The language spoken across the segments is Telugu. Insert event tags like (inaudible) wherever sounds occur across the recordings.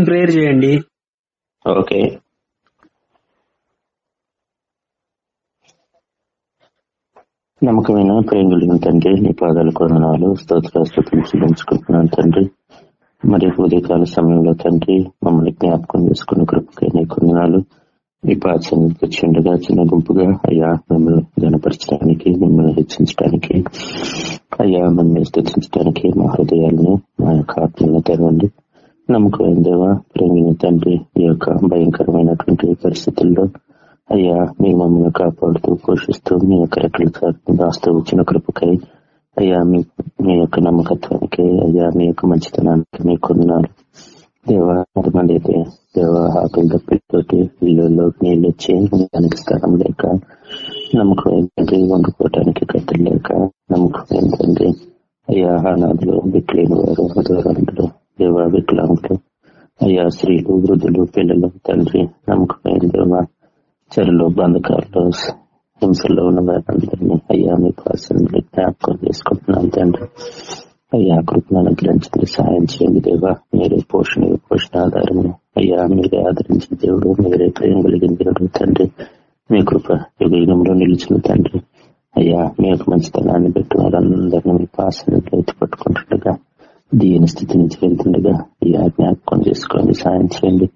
మార్నింగ్ ప్రేయర్ చేయండి. ఓకే నమ్మకమైన ప్రేమ తండ్రి నీ పాదాలు కొనాలు స్తోత్రాస్తులు చెల్లించుకుంటున్నాను తండ్రి. మరి ఉదయకాల సమయంలో తండ్రి మమ్మల్ని జ్ఞాపకం చేసుకున్న కృపకై నీ కొన్నాళ్ళు మీ పాచని తెచ్చిండగా చిన్న గుంపుగా అయ్యా మిమ్మల్ని గణపరచడానికి మిమ్మల్ని హెచ్చించడానికి అయ్యా మిమ్మల్ని స్థుతించడానికి మా హృదయాలను మా యొక్క ఆత్మలను తెరవండి. నమ్మకమైన దేవ ప్రేమిన తండ్రి ఈ యొక్క భయంకరమైనటువంటి పరిస్థితుల్లో అయ్యా మీ మమ్మల్ని కాపాడుతూ పోషిస్తూ మీ యొక్క రెక్కలు దాస్తూ వచ్చిన కృపకై అయ్యా మీ మీ యొక్క నమ్మకత్వానికి అయ్యా మీ యొక్క మంచితనానికి మీ కొన్నారు దేవా ఎంతమంది అయితే దేవ ఆకలి దప్పితోటి ఇల్లు నీళ్ళు వచ్చి దానికి స్థలం లేక నమ్మకం ఏంటంటే వండుకోవటానికి కట్టలు లేక నమ్మకం ఏంటంటే అయ్యా అనాథులు బిక్లేని వారు దూరంలో దేవ వికలాంగులు అయ్యా స్త్రీలు వృద్ధులు పిల్లలు తండ్రి నమ్మకమైన దేవ చెరలో బంధకాలు హింసల్లో ఉన్న వారందరినీ అయ్యా మీ అసెంబ్లీ జ్ఞాపకం చేసుకుంటున్నాను తండ్రి అయ్యా కృపను అనుగ్రహించండి సాయం చేయండి దేవా మీరే పోషణ పోషణ ఆధారము అయ్యా మీరే ఆదరించిన దేవుడు మీరే ప్రేమ కలిగిన దేవుడు తండ్రి మీ కృప యుగ యుగంలో నిలిచిన తండ్రి అయ్యా మీ యొక్క మంచితనాన్ని పెట్టి వారందరినీ మీ పాసనలు ఎత్తి పట్టుకుంటుండగా దీని స్థితి నుంచి వెళ్తుండగా అయ్యా జ్ఞాపకం చేసుకోండి సాయం చేయండి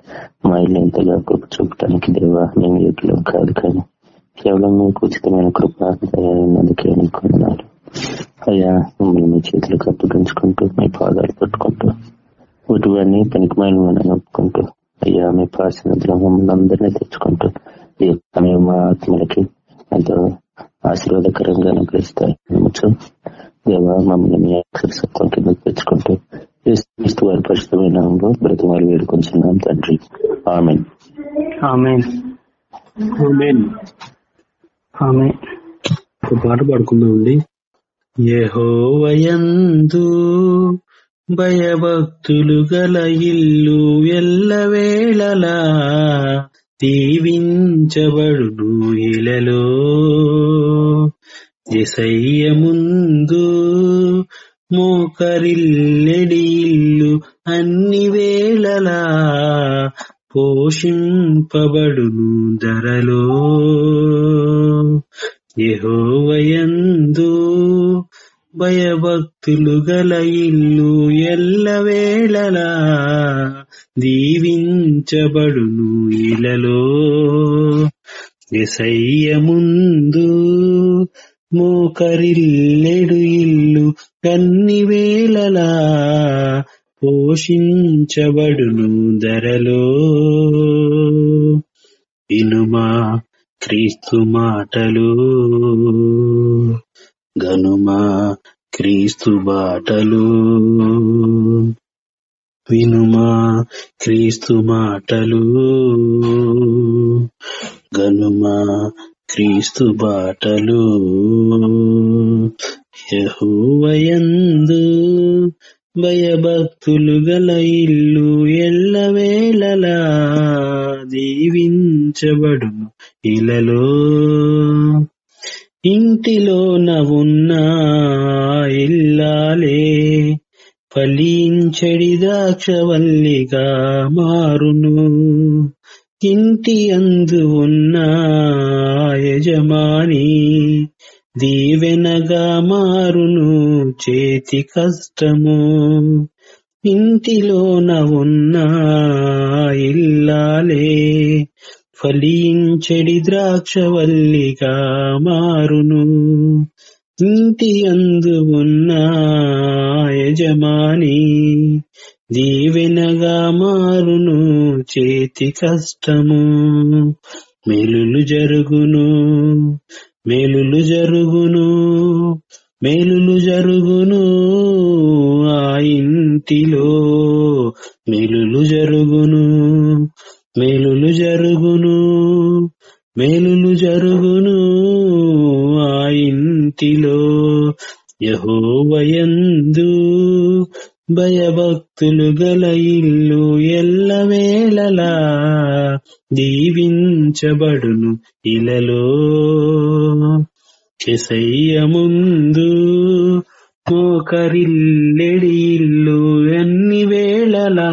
మా ఇల్లు ఎంతగా కృప చూపడానికి దేవా మేము యోగ్యం కాదు కానీ కేవలం మీకు ఉచితమైన కృప దయాన్నందుకే కొందనాలు అయ్యా మిమ్మల్ని మీ చేతులకు అప్పగించుకుంటూ మీ పాదాలు పట్టుకుంటూ వీటివన్నీ పనికిమాలని ఒప్పుకుంటూ అయ్యా మీ పాసిన మమ్మల్ని అందరినీ తెచ్చుకుంటూ ఈ మా ఆత్మలకి ఎంతో ఆశీర్వాదకరంగా అనుగ్రహిస్తాయి దేవా మమ్మల్ని కింద తెచ్చుకుంటూ క్రీస్తు వారి పరిశుభమైన బ్రతిమాలు వేడుకొంచున్నాం తండ్రి ఆమె ఆమె ఒక పాట పాడుకుందామండి యహోవయందు భయభక్తులు గల ఇల్లు ఎల్లవేళలా దీవించబడును ఇలలో. ఎసయ్య ముందు మోకరిల్లెడి ఇల్లు అన్ని వేళలా పోషింపబడును ధరలో. యహోవయందు భయభక్తులు గల ఇల్లు ఎల్లవేళలా దీవించబడును ఇలలో. ఎసయ్య ముందు మోకరిల్లెడు ఇల్లు కన్ని వేళలా పోషించబడును ధరలో. ఇనుమా క్రీస్తు మాటలు. గనుమా క్రీస్తు బాటలు. వినుమా క్రీస్తు మాటలు. గనుమా క్రీస్తు బాటలు యహోవయందు భయభక్తులు గల ఇల్లు ఎల్లవేళలా దీవించబడు ఇలలో. ఇంటిలో ఉన్న ఇల్లాలే ఫలించడి ద్రాక్షవల్లిగా మారును. ఇంటి అందు ఉన్న దీవెనగా మారును చేతి కష్టము. ఇంటిలోన ఉన్న ఇల్లాలే. ఫలించడి ద్రాక్షవల్లిగా మారును. ఇంటి అందు ఉన్న యజమాని దీవెనగా మారును చేతి కష్టము. మెలులు జరుగును. మేలులు జరుగును మేలులు జరుగును ఆ ఇంటిలో. మేలులు జరుగును మేలులు జరుగును మేలులు జరుగును ఆ ఇంటిలో. యహోవయందు భయభక్తులు గల ఇల్లు ఎల్లవేళలా దీవించబడును ఇలలో. చెసయ్య ముందు మోకరిల్లెడి ఇల్లు అన్ని వేళలా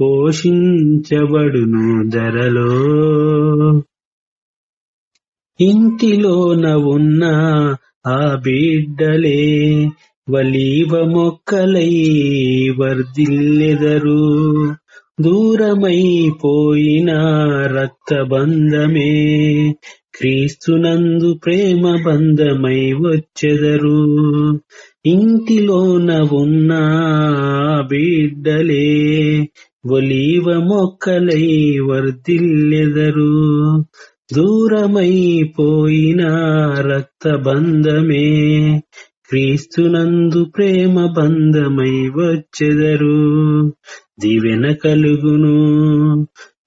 పోషించబడును ధరలో. ఇంటిలోన ఉన్న ఆ బిడ్డలే వలీవ మొక్కలై వర్దిల్లెదరు దూరమైపోయిన రక్తబంధమే. క్రీస్తునందు ప్రేమ బంధమై వచ్చెదరు ఇంటిలోన ఉన్న బిడ్డలే ఒలీవ మొక్కలై వర్ధిల్లెదరు. దూరమైపోయిన రక్తబంధమే. క్రీస్తునందు ప్రేమ బంధమై వచ్చెదరు. దీవెన కలుగును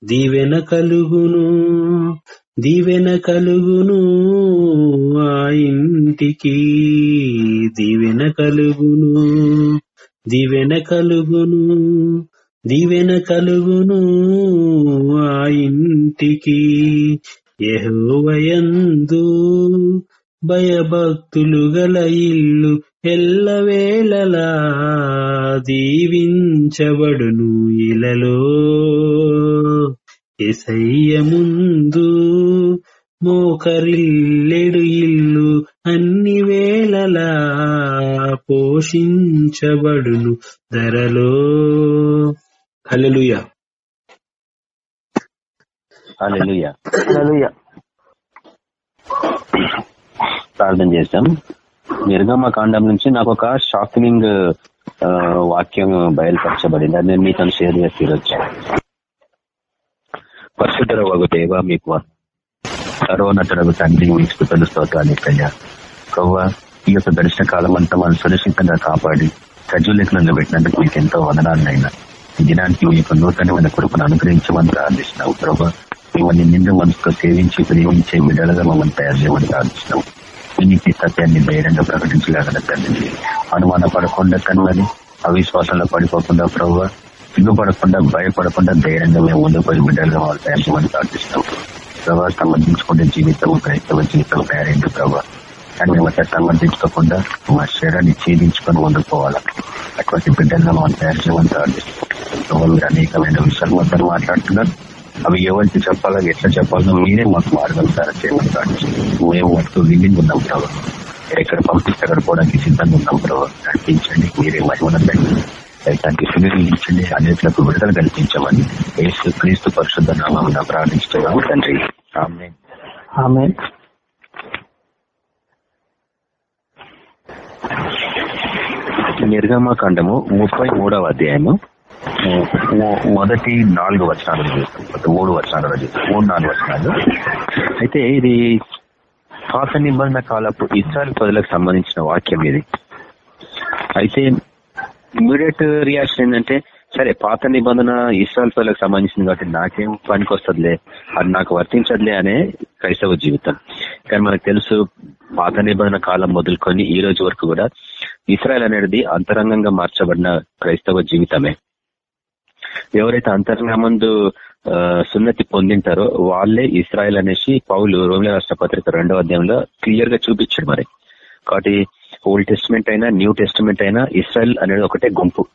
దీవెన కలుగును దీవెన కలుగును ఆ ఇంటికి. దీవెన కలుగును దీవెన కలుగును దీవెన కలుగును ఆ ఇంటికి. యెహోవయందు భయభక్తులు గల ఇల్లు ఎల్లవేళలా దీవించబడును ఇలలో. ఎసయ్య ముందు మోకరిల్లెడు ఇల్లు అన్ని వేళలా పోషించబడును ధరలో. హల్లెలూయా. హల్లెలూయా. ప్రార్థన చేశాం. నిర్గమ కాండం నుంచి నాకు ఒక షాకింగ్ వాక్యం బయలుపరచబడింది. అది నేను మీతో షేర్ చేసి ఈరోజు పరిశుద్ధ ఒక దేవ మీకు సర్వోన్నతులకు తండ్రి మీకు స్థుతులు స్తోత్రాలు కయ్యా ఈ యొక్క దర్శన కాలం అంతా మనం సురక్షితంగా కాపాడి సజీవులెక్కలను పెట్టినందుకు మీకు ఎంతో వదనాలైనా ఈ దినానికి మీ యొక్క నూతనమైన కృపను అనుగ్రహించమని ప్రార్థిస్తున్నావు ప్రభావ మిమ్మల్ని నిండు మనసుకు సేవించి ప్రేమించే బిడ్డలుగా మమ్మల్ని తయారు చేయమని ప్రార్థిస్తున్నావు నీతి సత్యాన్ని ధైర్యంగా ప్రకటించగల తండ్రి అనుమాన పడకుండా కనుమని అవిశ్వాసంలో పడిపోకుండా ప్రభు సిగ్గుపడకుండా భయపడకుండా ధైర్యంగా మేము ముందుకు బిడ్డలుగా వాళ్ళు తయారు చేయమని ప్రార్థిస్తున్నాం. ప్రభావ సంబంధించుకుంటే జీవితం క్రైస్తవ జీవితం తయారైంది ప్రభావ కానీ మేము అట్లా సమర్థించుకోకుండా మా శరీరాన్ని ఛేదించుకొని ముందుకు అటువంటి బిడ్డలుగా మనం తయారు చేయమని ప్రార్థిస్తున్నాం. మీరు అనేకమైన విషయాలు మాట్లాడుతున్నారు. అవి ఎవరికి చెప్పాలో ఎట్లా చెప్పాలో మీరే మాకు మార్గం సార్. చేయమని ప్రార్థిస్తున్నాం మేము వాటితో విల్లింగ్ ఉన్నాం ప్రభావ ఎక్కడ పంపిస్తే అక్కడ పోవడానికి సిద్ధంగా ఉన్నాం ప్రభావ నడిపించండి మీరే మహిమనండి దానికి సునిర్మించండి అనేకులకు విడుదల కల్పించమని యేసు క్రీస్తు పరిశుద్ధ నామం ప్రార్థించున్నాము తండ్రి. ఆమె నిర్గమ ఖండము ముప్పై మూడవ అధ్యాయము. మొదటి నాలుగు వచనాలు చూస్తాం మూడు వచనాలు చూస్తాం మూడు నాలుగు వచనాలు. అయితే ఇది పాత నిబంధన కాలపు ఇస్రాయల్ ప్రజలకు సంబంధించిన వాక్యం ఇది. అయితే ఇమీడియట్ రియాక్షన్ ఏంటంటే సరే పాత నిబంధన ఇస్రాయల్ ప్రజలకు సంబంధించింది కాబట్టి నాకేం పనికి వస్తుందిలే అది నాకు వర్తించదులే అనే క్రైస్తవ జీవితం. కానీ మనకు తెలుసు పాత నిబంధన కాలం మొదలుకొని ఈ రోజు వరకు కూడా ఇస్రాయల్ అనేది అంతరంగంగా మార్చబడిన క్రైస్తవ జీవితమే. ఎవరైతే అంతరంగ సున్నతి పొందింటారో వాళ్ళే ఇస్రాయల్ అనేసి పౌలు రోమిల రాష్ట్ర పత్రిక రెండవ అధ్యాయంలో క్లియర్గా చూపించాడు మరి. కాబట్టి ఓల్డ్ టెస్ట్మెంట్ అయినా న్యూ టెస్ట్మెంట్ అయినా ఇస్రాయల్ అనేది ఒకటే గుంపు.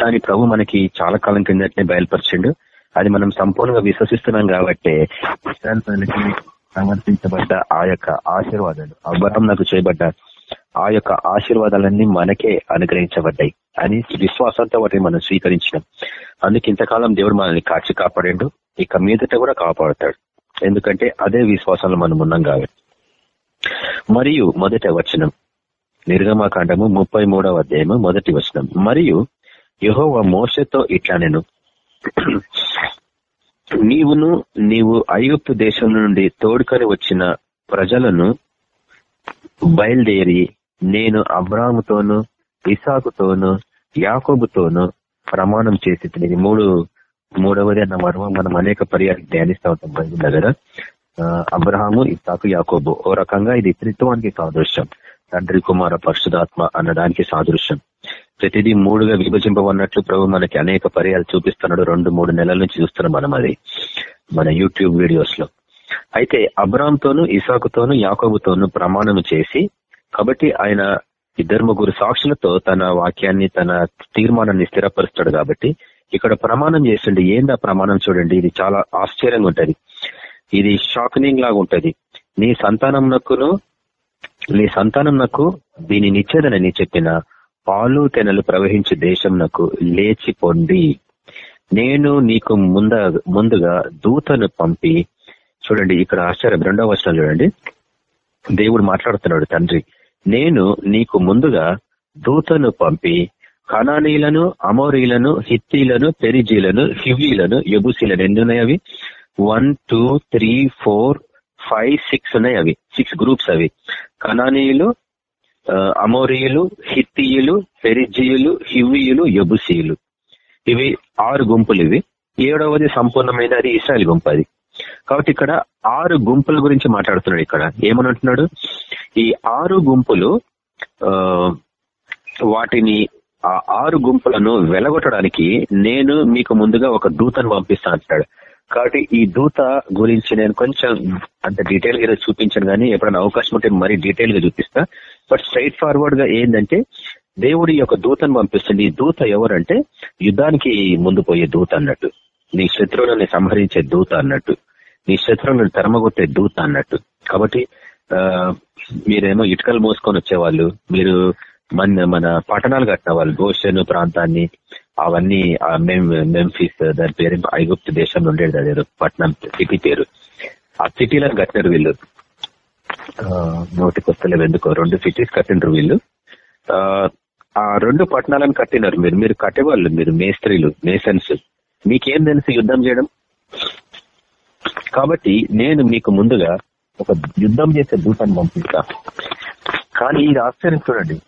దాని ప్రభు మనకి చాలా కాలం కిందటనే బయలుపరిచిండు. అది మనం సంపూర్ణంగా విశ్వసిస్తున్నాం కాబట్టి ఇస్రాయల్ ప్రజలకి సమర్పించబడ్డ ఆ యొక్క ఆశీర్వాదాలు. అబ్బరం నాకు చేయబడ్డ ఆ యొక్క ఆశీర్వాదాలన్నీ మనకే అనుగ్రహించబడ్డాయి అని విశ్వాసంతో వాటిని మనం స్వీకరించినాం. అందుకు ఇంతకాలం దేవుడు మనల్ని కాచి కాపాడాడు ఇక మీదట కూడా కాపాడుతాడు. ఎందుకంటే అదే విశ్వాసంలో మనం ఉన్నాం కాబట్టి. మరియు మొదట వచనం నిర్గమాకాండము ముప్పై మూడవ అధ్యాయము మొదటి వచనం. మరియు యహోవ మోసతో ఇట్లా నేను (clears throat) నీవును నీవు ఐగుప్తు దేశం నుండి తోడుకొని వచ్చిన ప్రజలను బయలుదేరి నేను అబ్రాముతోను ఇసాకుతోను యాకోబుతోను ప్రమాణం చేసి ఇది మూడు మూడవది అన్న మర్మం మనం అనేక పర్యాలు ధ్యానిస్తూ ఉంటాం బైబుల్ దగ్గర. అబ్రహాము ఇసాకు యాకోబు. ఓ రకంగా ఇది త్రిత్వానికి సాదృశ్యం. తండ్రి కుమార పరిశుధాత్మ అన్నదానికి సాదృశ్యం. ప్రతిదీ మూడుగా విభజింపబడినట్లు ప్రభు మనకి అనేక పర్యాలు చూపిస్తున్నాడు. రెండు మూడు నెలల నుంచి చూస్తున్నాం మనం అది. మన యూట్యూబ్ వీడియోస్లో అయితే అబ్రామ్తోను ఇసాకుతోను యాకోబుతోను ప్రమాణం చేసి కాబట్టి ఆయన ఇద్దరు ముగ్గురు సాక్షులతో తన వాక్యాన్ని తన తీర్మానాన్ని స్థిరపరుస్తాడు కాబట్టి ఇక్కడ ప్రమాణం చేస్తుండే ఏందా ప్రమాణం చూడండి ఇది చాలా ఆశ్చర్యంగా ఉంటది. ఇది షాకింగ్ లాగా ఉంటది. నీ సంతానం నక్కును నీ సంతానం నాకు దీని నిచ్చేదనని చెప్పిన పాలు తెనలు ప్రవహించే దేశం నాకు లేచి పొండి. నేను నీకు ముంద ముందుగా దూతను పంపి చూడండి ఇక్కడ ఆశ్చర్యం రెండవ వచనం చూడండి. దేవుడు మాట్లాడుతున్నాడు తండ్రి నేను నీకు ముందుగా దూతను పంపి కణానీలను అమోరీలను హిత్తీలను పెరిజీలను హివీలను ఎబుసీలను ఎన్ని ఉన్నాయి అవి? One two three four five six ఉన్నాయి అవి. సిక్స్ గ్రూప్స్ అవి. కణానీయులు అమోరియులు హిత్తియులు పెరిజీయులు హివీయులు ఎబుసీయులు ఇవి ఆరు గుంపులు ఇవి. ఏడవది సంపూర్ణమైన అది ఇస్రాయల్ గుంపు అది. కాబట్టి ఇక్కడ ఆరు గుంపుల గురించి మాట్లాడుతున్నాడు ఇక్కడ. ఏమనంటున్నాడు? ఈ ఆరు గుంపులు వాటిని ఆ ఆరు గుంపులను వెలగొట్టడానికి నేను మీకు ముందుగా ఒక దూతను పంపిస్తా అంటున్నాడు. కాబట్టి ఈ దూత గురించి నేను కొంచెం అంత డీటెయిల్గా చూపించాను కానీ ఎప్పుడైనా అవకాశం ఉంటే మరీ డీటెయిల్గా చూపిస్తా. బట్ స్ట్రైట్ ఫార్వర్డ్గా ఏంటంటే దేవుడి యొక్క దూతను పంపిస్తుంది. ఈ దూత ఎవరంటే యుద్ధానికి ముందు పోయే దూత అన్నట్టు. నీ శత్రువులను సంహరించే దూత అన్నట్టు. నీ శత్రువులను తరమగొట్టే దూత అన్నట్టు. కాబట్టి మీరేమో ఇటుకలు మోసుకొని వచ్చేవాళ్ళు మీరు మన మన పట్టణాలు కట్టిన వాళ్ళు గోషన్ ప్రాంతాన్ని అవన్నీ మెంఫీస్ దాని పేరు ఐగుప్తు దేశంలో ఉండేది అదేదో పట్టణం సిటీ పేరు. ఆ సిటీలను కట్టినారు వీళ్ళు. నోటికి వస్తలేవు ఎందుకో రెండు సిటీస్ కట్టినారు వీళ్ళు. ఆ రెండు పట్టణాలను కట్టినారు మీరు. మీరు కట్టేవాళ్ళు మీరు మేస్త్రీలు మేసన్స్ మీకేం తెలుసు యుద్ధం చేయడం? కాబట్టి నేను మీకు ముందుగా ఒక యుద్ధం చేసే దూతాన్ని పంపిస్తా. కానీ ఇది ఆశ్చర్యం చూడండి.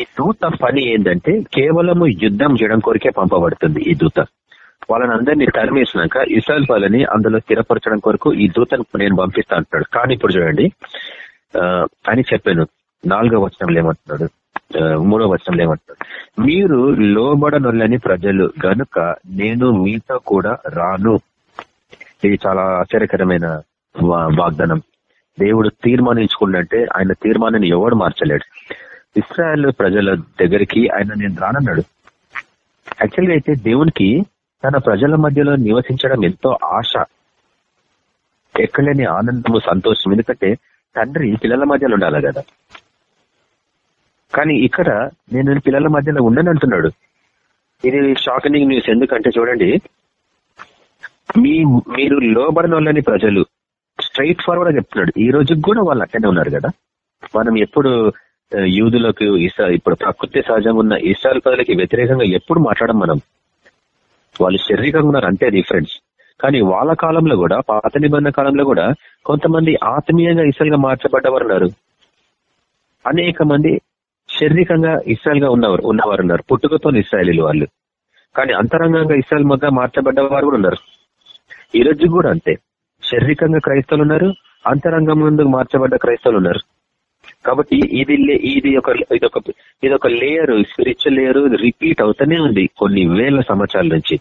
ఈ దూత పని ఏంటంటే కేవలము యుద్ధం చేయడం కొరికే పంపబడుతుంది ఈ దూత. వాళ్ళని అందరినీ తరిమేసినాక ఇస్రాయల్ వాళ్ళని అందులో స్థిరపరచడం కొరకు ఈ దూతను నేను పంపిస్తా అంటున్నాడు. కానీ ఇప్పుడు చూడండి అని చెప్పాను. నాలుగో వచనంలో ఏమంటున్నాడు? మూడో వచనంలో ఏమంటారు మీరు లోబడనొల్లని ప్రజలు గనుక నేను మీతో కూడా రాను. ఇది చాలా ఆశ్చర్యకరమైన వాగ్దానం. దేవుడు తీర్మానించుకున్నట్టే ఆయన తీర్మానాన్ని ఎవడు మార్చలేడు. ఇస్రాయల్ ప్రజల దగ్గరికి ఆయన నేను రానన్నాడు. యాక్చువల్గా అయితే దేవునికి తన ప్రజల మధ్యలో నివసించడం ఎంతో ఆశ. ఎక్కడలేని ఆనందము సంతోషం. ఎందుకంటే తండ్రి పిల్లల మధ్యలో ఉండాలి కదా. కానీ ఇక్కడ నేను పిల్లల మధ్యలో ఉండని అంటున్నాడు. ఇది షాకింగ్ న్యూస్ ఎందుకంటే చూడండి మీ మీరు లోబడిన వాళ్ళని ప్రజలు స్ట్రైట్ ఫార్వర్డ్ చెప్తున్నాడు. ఈ రోజుకి కూడా వాళ్ళు అట్టనే ఉన్నారు కదా. మనం ఎప్పుడు యూదులకు ఇప్పుడు ప్రకృతి సహజంగా ఉన్న ఇస్రాయల్ ప్రజలకి వ్యతిరేకంగా ఎప్పుడు మాట్లాడం మనం? వాళ్ళు శారీరకంగా ఉన్నారు అంతే డిఫరెన్స్ కానీ వాళ్ళ కాలంలో కూడా పాత నిబంధన కాలంలో కూడా కొంతమంది ఆత్మీయంగా ఇసలుగా మార్చబడ్డవారు ఉన్నారు అనేక మంది శారీరకంగా ఇస్రాయల్గా ఉన్నవారు ఉన్నవారు ఉన్నారు. పుట్టుకతో ఇస్రాయలీలు వాళ్ళు. కానీ అంతరంగంగా ఇస్రాయల్ మధ్య మార్చబడ్డవారు కూడా ఉన్నారు. ఈ రోజు కూడా అంతే. శారీరకంగా క్రైస్తవులు ఉన్నారు అంతరంగం ముందు మార్చబడ్డ క్రైస్తవులు ఉన్నారు. కాబట్టి ఇది ఇది ఒక ఇది ఒక ఇది ఒక లేయర్ స్పిరిచువల్ లేయర్ రిపీట్ అవుతూనే ఉంది కొన్ని వేల సంవత్సరాల నుంచి.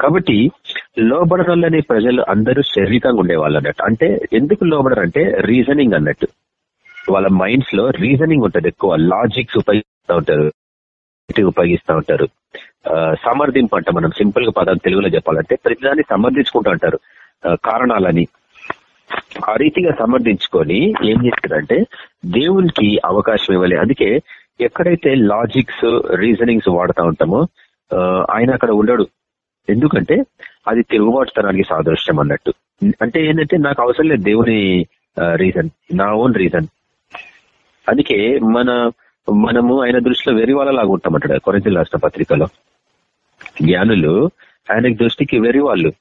కాబట్టి లోబడనోళ్ళని ప్రజలు అందరూ శారీరకంగా ఉండేవాళ్ళు అన్నట్టు. అంటే ఎందుకు లోబడరు అంటే రీజనింగ్ అన్నట్టు. వాళ్ళ మైండ్స్లో రీజనింగ్ ఉంటుంది. ఎక్కువ లాజిక్స్ ఉపయోగిస్తూ ఉంటారు. ఉపయోగిస్తూ ఉంటారు. సమర్థింపు అంట మనం. సింపుల్గా పదాలు తెలుగులో చెప్పాలంటే ప్రతిదాన్ని సమర్థించుకుంటూ ఉంటారు. కారణాలని. ఆ రీతిగా సమర్థించుకొని ఏం చేస్తారంటే దేవునికి అవకాశం ఇవ్వాలి. అందుకే ఎక్కడైతే లాజిక్స్ రీజనింగ్స్ వాడుతూ ఉంటామో ఆయన అక్కడ ఉండడు. ఎందుకంటే అది తిరుగుబాటుతనానికి సాదృశ్యం అన్నట్టు. అంటే ఏంటంటే నాకు అవసరం లేదు దేవుని రీజన్ నా ఓన్ రీజన్ అందుకే మన మనము ఆయన దృష్టిలో వెరి వాళ్ళలాగా ఉంటామంటాడు కొరంతి రాష్ట్ర పత్రికలో. జ్ఞానులు ఆయన దృష్టికి వెరి వాళ్ళు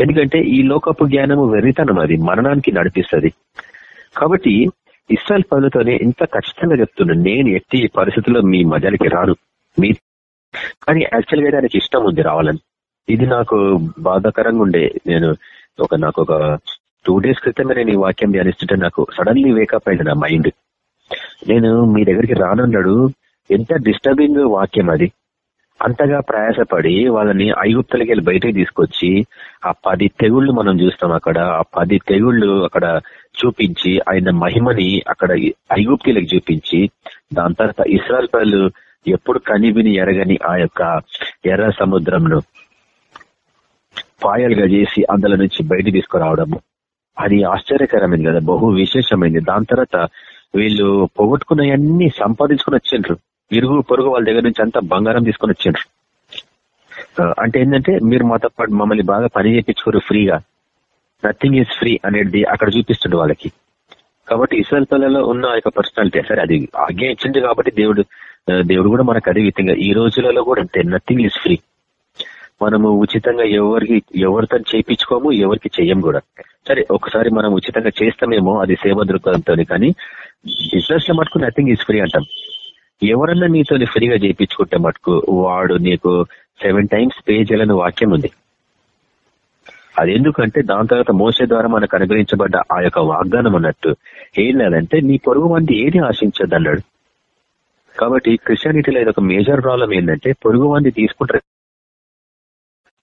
ఎందుకంటే ఈ లోకపు జ్ఞానము వెర్రితనం అది మరణానికి నడిపిస్తుంది. కాబట్టి ఇస్రాయల్ పనులతోనే ఇంత ఖచ్చితంగా చెప్తున్నాను నేను ఎట్టి పరిస్థితుల్లో మీ మధ్యలోకి రాను. మీ కానీ యాక్చువల్గా దానికి ఇష్టం ఉంది రావాలని. ఇది నాకు బాధాకరంగా ఉండే నేను ఒక నాకు ఒక టూ డేస్ క్రితమే నేను ఈ వాక్యం ధ్యానిస్తుంటే నాకు సడన్లీ వేకప్ అయింది నా మైండ్ నేను మీ దగ్గరికి రానున్నాడు. ఎంత డిస్టర్బింగ్ వాక్యం అది. అంతగా ప్రయాసపడి వాళ్ళని ఐగుప్తలకి వెళ్ళి బయటకు తీసుకొచ్చి ఆ పది తెగుళ్ళు మనం చూస్తాం అక్కడ ఆ పది తెగుళ్ళు అక్కడ చూపించి ఆయన మహిమని అక్కడ ఐగుప్తులకు చూపించి దాని తర్వాత ఇస్రాయల్ ప్రజలు ఎప్పుడు కనివిని ఎరగని ఆ యొక్క ఎర్ర సముద్రంను పాయలుగా చేసి అందులో నుంచి బయట తీసుకురావడము. అది ఆశ్చర్యకరమైంది కదా బహు విశేషమైంది. దాని తర్వాత వీళ్ళు పోగొట్టుకున్నవన్నీ సంపాదించుకుని వచ్చిండ్రు. ఇరుగు పొరుగు వాళ్ళ దగ్గర నుంచి అంతా బంగారం తీసుకుని వచ్చిండ్రు. అంటే ఏంటంటే మీరు మాతో పాటు మమ్మల్ని బాగా పని చేయించుకోరు ఫ్రీగా. నథింగ్ ఈజ్ ఫ్రీ అనేది అక్కడ చూపిస్తుండే వాళ్ళకి. కాబట్టి ఇస్రాయల్ పిల్లలో ఉన్న యొక్క పర్సనాలిటీ సరే అది ఆజ్ఞ ఇచ్చింది కాబట్టి దేవుడు దేవుడు కూడా మనకు అదే విధంగా ఈ రోజులలో కూడా అంతే. నథింగ్ ఈజ్ ఫ్రీ మనము ఉచితంగా ఎవరికి ఎవరితో చేయించుకోము ఎవరికి చెయ్యం కూడా. సరే ఒకసారి మనం ఉచితంగా చేస్తామేమో అది సేవ దృక్పథంతో కానీ బిజినెస్లో మటుకు నథింగ్ ఈజ్ ఫ్రీ అంటాం. ఎవరన్నా నీతో ఫ్రీగా చేయించుకుంటే మటుకు వాడు నీకు సెవెన్ టైమ్స్ పే చేయాలని వాక్యం ఉంది. అది ఎందుకంటే దాని తర్వాత మోసే ద్వారా మనకు అనుగ్రహించబడ్డ ఆ యొక్క వాగ్దానం అన్నట్టు ఏం లేదంటే నీ పొరుగు మంది ఏది ఆశించద్దు అన్నాడు కాబట్టి క్రిస్టియానిటీలో ఇది ఒక మేజర్ ప్రాబ్లం ఏంటంటే పొరుగు మంది తీసుకుంటారు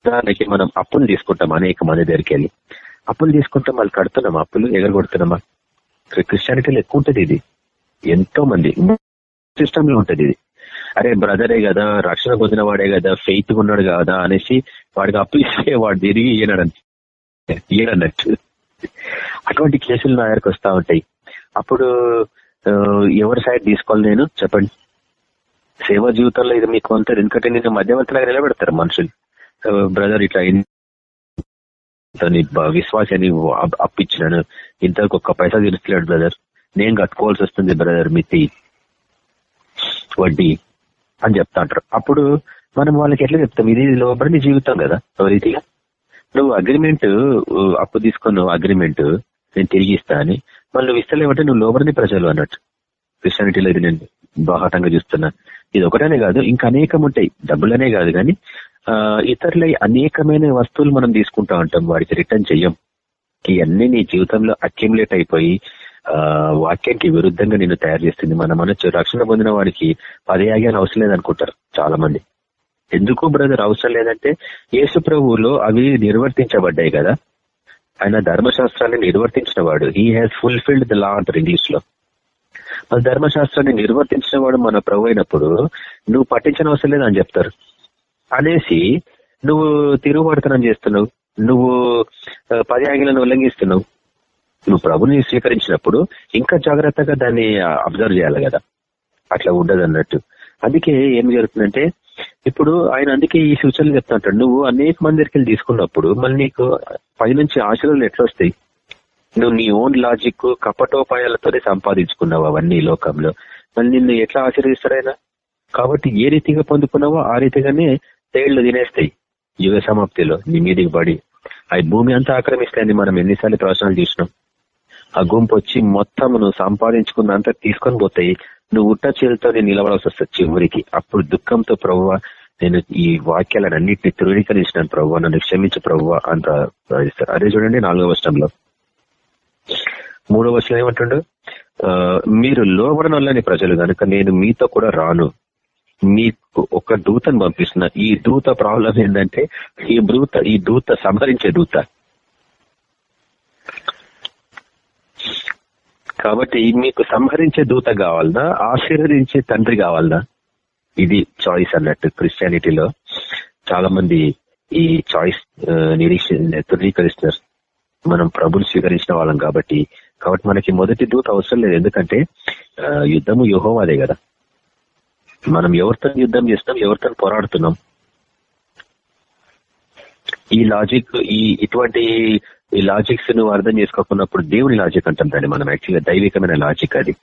దానికి మనం అప్పులు తీసుకుంటాం అనేక మంది దగ్గరికి వెళ్ళి. అప్పులు తీసుకుంటాం వాళ్ళు కడుతున్నాం అప్పులు ఎగరగొడుతున్నామా? క్రిస్టియానిటీలో ఎక్కువ ఉంటుంది ఇది. ఎంతో మంది. సిస్టమ్లో ఉంటది ఇది. అరే బ్రదరే కదా రక్షణ పొందిన వాడే కదా ఫెయిత్ ఉన్నాడు కదా అనేసి వాడికి అప్పు ఇస్తే వాడు తిరిగి ఈయనడంత ఈయనన్నట్టు. అటువంటి కేసులు నా దగ్గరకు వస్తా ఉంటాయి. అప్పుడు ఎవరి సైడ్ తీసుకోవాలి నేను? చెప్పండి. సేవా జీవితంలో ఇది మీకు అంతా ఎందుకంటే నేను మధ్యవర్తిలాగా నిలబెడతారు మనుషులు. బ్రదర్ ఇట్లా ఇన్- విశ్వాసాన్ని అప్పించినాను. ఇంతకు ఒక్క పైసా తీరుస్తలేడు బ్రదర్ నేను కట్టుకోవాల్సి వస్తుంది బ్రదర్ మితి వడ్డీ అని చెప్తా అంటారు. అప్పుడు మనం వాళ్ళకి ఎట్లా చెప్తాం? ఇది లోబడి జీవితం కదా రీతిగా. నువ్వు అగ్రిమెంట్ అప్పు తీసుకున్న అగ్రిమెంట్ నేను తిరిగి ఇస్తా అని. మళ్ళీ నువ్వు ఇస్తలేవంటే నువ్వు లోబడిని ప్రజలు అన్నట్టు. క్రిస్టియానిటీలో ఇది నేను బాహాటంగా చూస్తున్నా. ఇది ఒకటనే కాదు ఇంకా అనేకం ఉంటాయి. డబ్బులనే కాదు కానీ ఇతరులై అనేకమైన వస్తువులు మనం తీసుకుంటా ఉంటాం. వాడికి రిటర్న్ చెయ్యం. ఇవన్నీ నీ జీవితంలో అక్యుములేట్ అయిపోయి వాక్యానికి విరుద్ధంగా నిన్ను తయారు చేస్తుంది. మన మనసు రక్షణ పొందిన వాడికి పదయాగాని అవసరం లేదనుకుంటారు చాలా మంది ఎందుకు బ్రదర్ అవసరం లేదంటే యేసు ప్రభువులో అవి నిర్వర్తించబడ్డాయి కదా. ఆయన ధర్మశాస్త్రాన్ని నిర్వర్తించిన వాడు. He has fulfilled the law అంటారు ఇంగ్లీష్లో మన ధర్మశాస్త్రాన్ని నిర్వర్తించిన వాడు మన ప్రభు అయినప్పుడు నువ్వు పట్టించిన అవసరం లేదని చెప్తారు. అనేసి నువ్వు తిరుగుబడతనం చేస్తున్నావు. నువ్వు పర్యాగలను ఉల్లంఘిస్తున్నావు. నువ్వు ప్రభుని స్వీకరించినప్పుడు ఇంకా జాగ్రత్తగా దాన్ని అబ్జర్వ్ చేయాలి కదా. అట్లా ఉండదు అన్నట్టు అందుకే ఏం జరుగుతుందంటే ఇప్పుడు ఆయన అందుకే ఈ సూచనలు చెప్తుంటాడు. నువ్వు అనేక మంది దగ్గరికి తీసుకున్నప్పుడు మళ్ళీ నీకు పైనుంచి ఆశలు ఎట్లా వస్తాయి నువ్వు నీ ఓన్ లాజిక్ కపటోపాయాలతోనే సంపాదించుకున్నావు అవన్నీ లోకంలో. మళ్ళీ నిన్ను ఎట్లా ఆశీర్వదిస్తారైనా కాబట్టి ఏ రీతిగా పొందుకున్నావో ఆ రీతిగానే తేళ్ళు తినేస్తాయి. యుగ సమాప్తిలో నీ మీదికి పడి అవి భూమి అంతా ఆక్రమిస్తాయని మనం ఎన్నిసార్లు ప్రవచనాలు చూసినాం. ఆ గుంపు వచ్చి మొత్తం నువ్వు సంపాదించుకున్నంత తీసుకొని పోతాయి. నువ్వు ఉట్ట చేతితో నిలబడాల్సి వస్తుంది చివరికి. అప్పుడు దుఃఖంతో ప్రభు నేను ఈ వాక్యాలను అన్నింటినీ ధృవీకరించినాను ప్రభు నన్ను క్షమించు ప్రభు అంత అదే చూడండి నాలుగో వర్షంలో మూడో వర్షంలో ఏమంటుండు? మీరు లోబడనొల్లని ప్రజలు కనుక నేను మీతో కూడా రాను. మీకు ఒక దూతను పంపిస్తున్నా ఈ దూత ప్రాబ్లం ఏంటంటే ఈ దూత ఈ దూత సంహరించే దూత. కాబట్టి మీకు సంహరించే దూత కావాలనా? ఆశీర్వదించే తండ్రి కావాలనా? ఇది చాయిస్ అన్నట్టు క్రిస్టియానిటీలో చాలా మంది ఈ చాయిస్ నిరీక్ష ధృవీకరిస్తున్నారు. మనం ప్రభులు స్వీకరించిన వాళ్ళం కాబట్టి. కాబట్టి మనకి మొదటి దూత అవసరం లేదు. ఎందుకంటే యుద్ధము యుహోవాదే కదా. మనం ఎవరితో యుద్ధం చేస్తాం ఎవరితో పోరాడుతున్నాం? ఈ లాజిక్ ఈ ఇటువంటి ఈ లాజిక్స్ నువ్వు అర్థం చేసుకోకున్నప్పుడు దేవుని లాజిక్ అంటాం దాన్ని మనం. యాక్చువల్గా దైవికమైన లాజిక్ అది.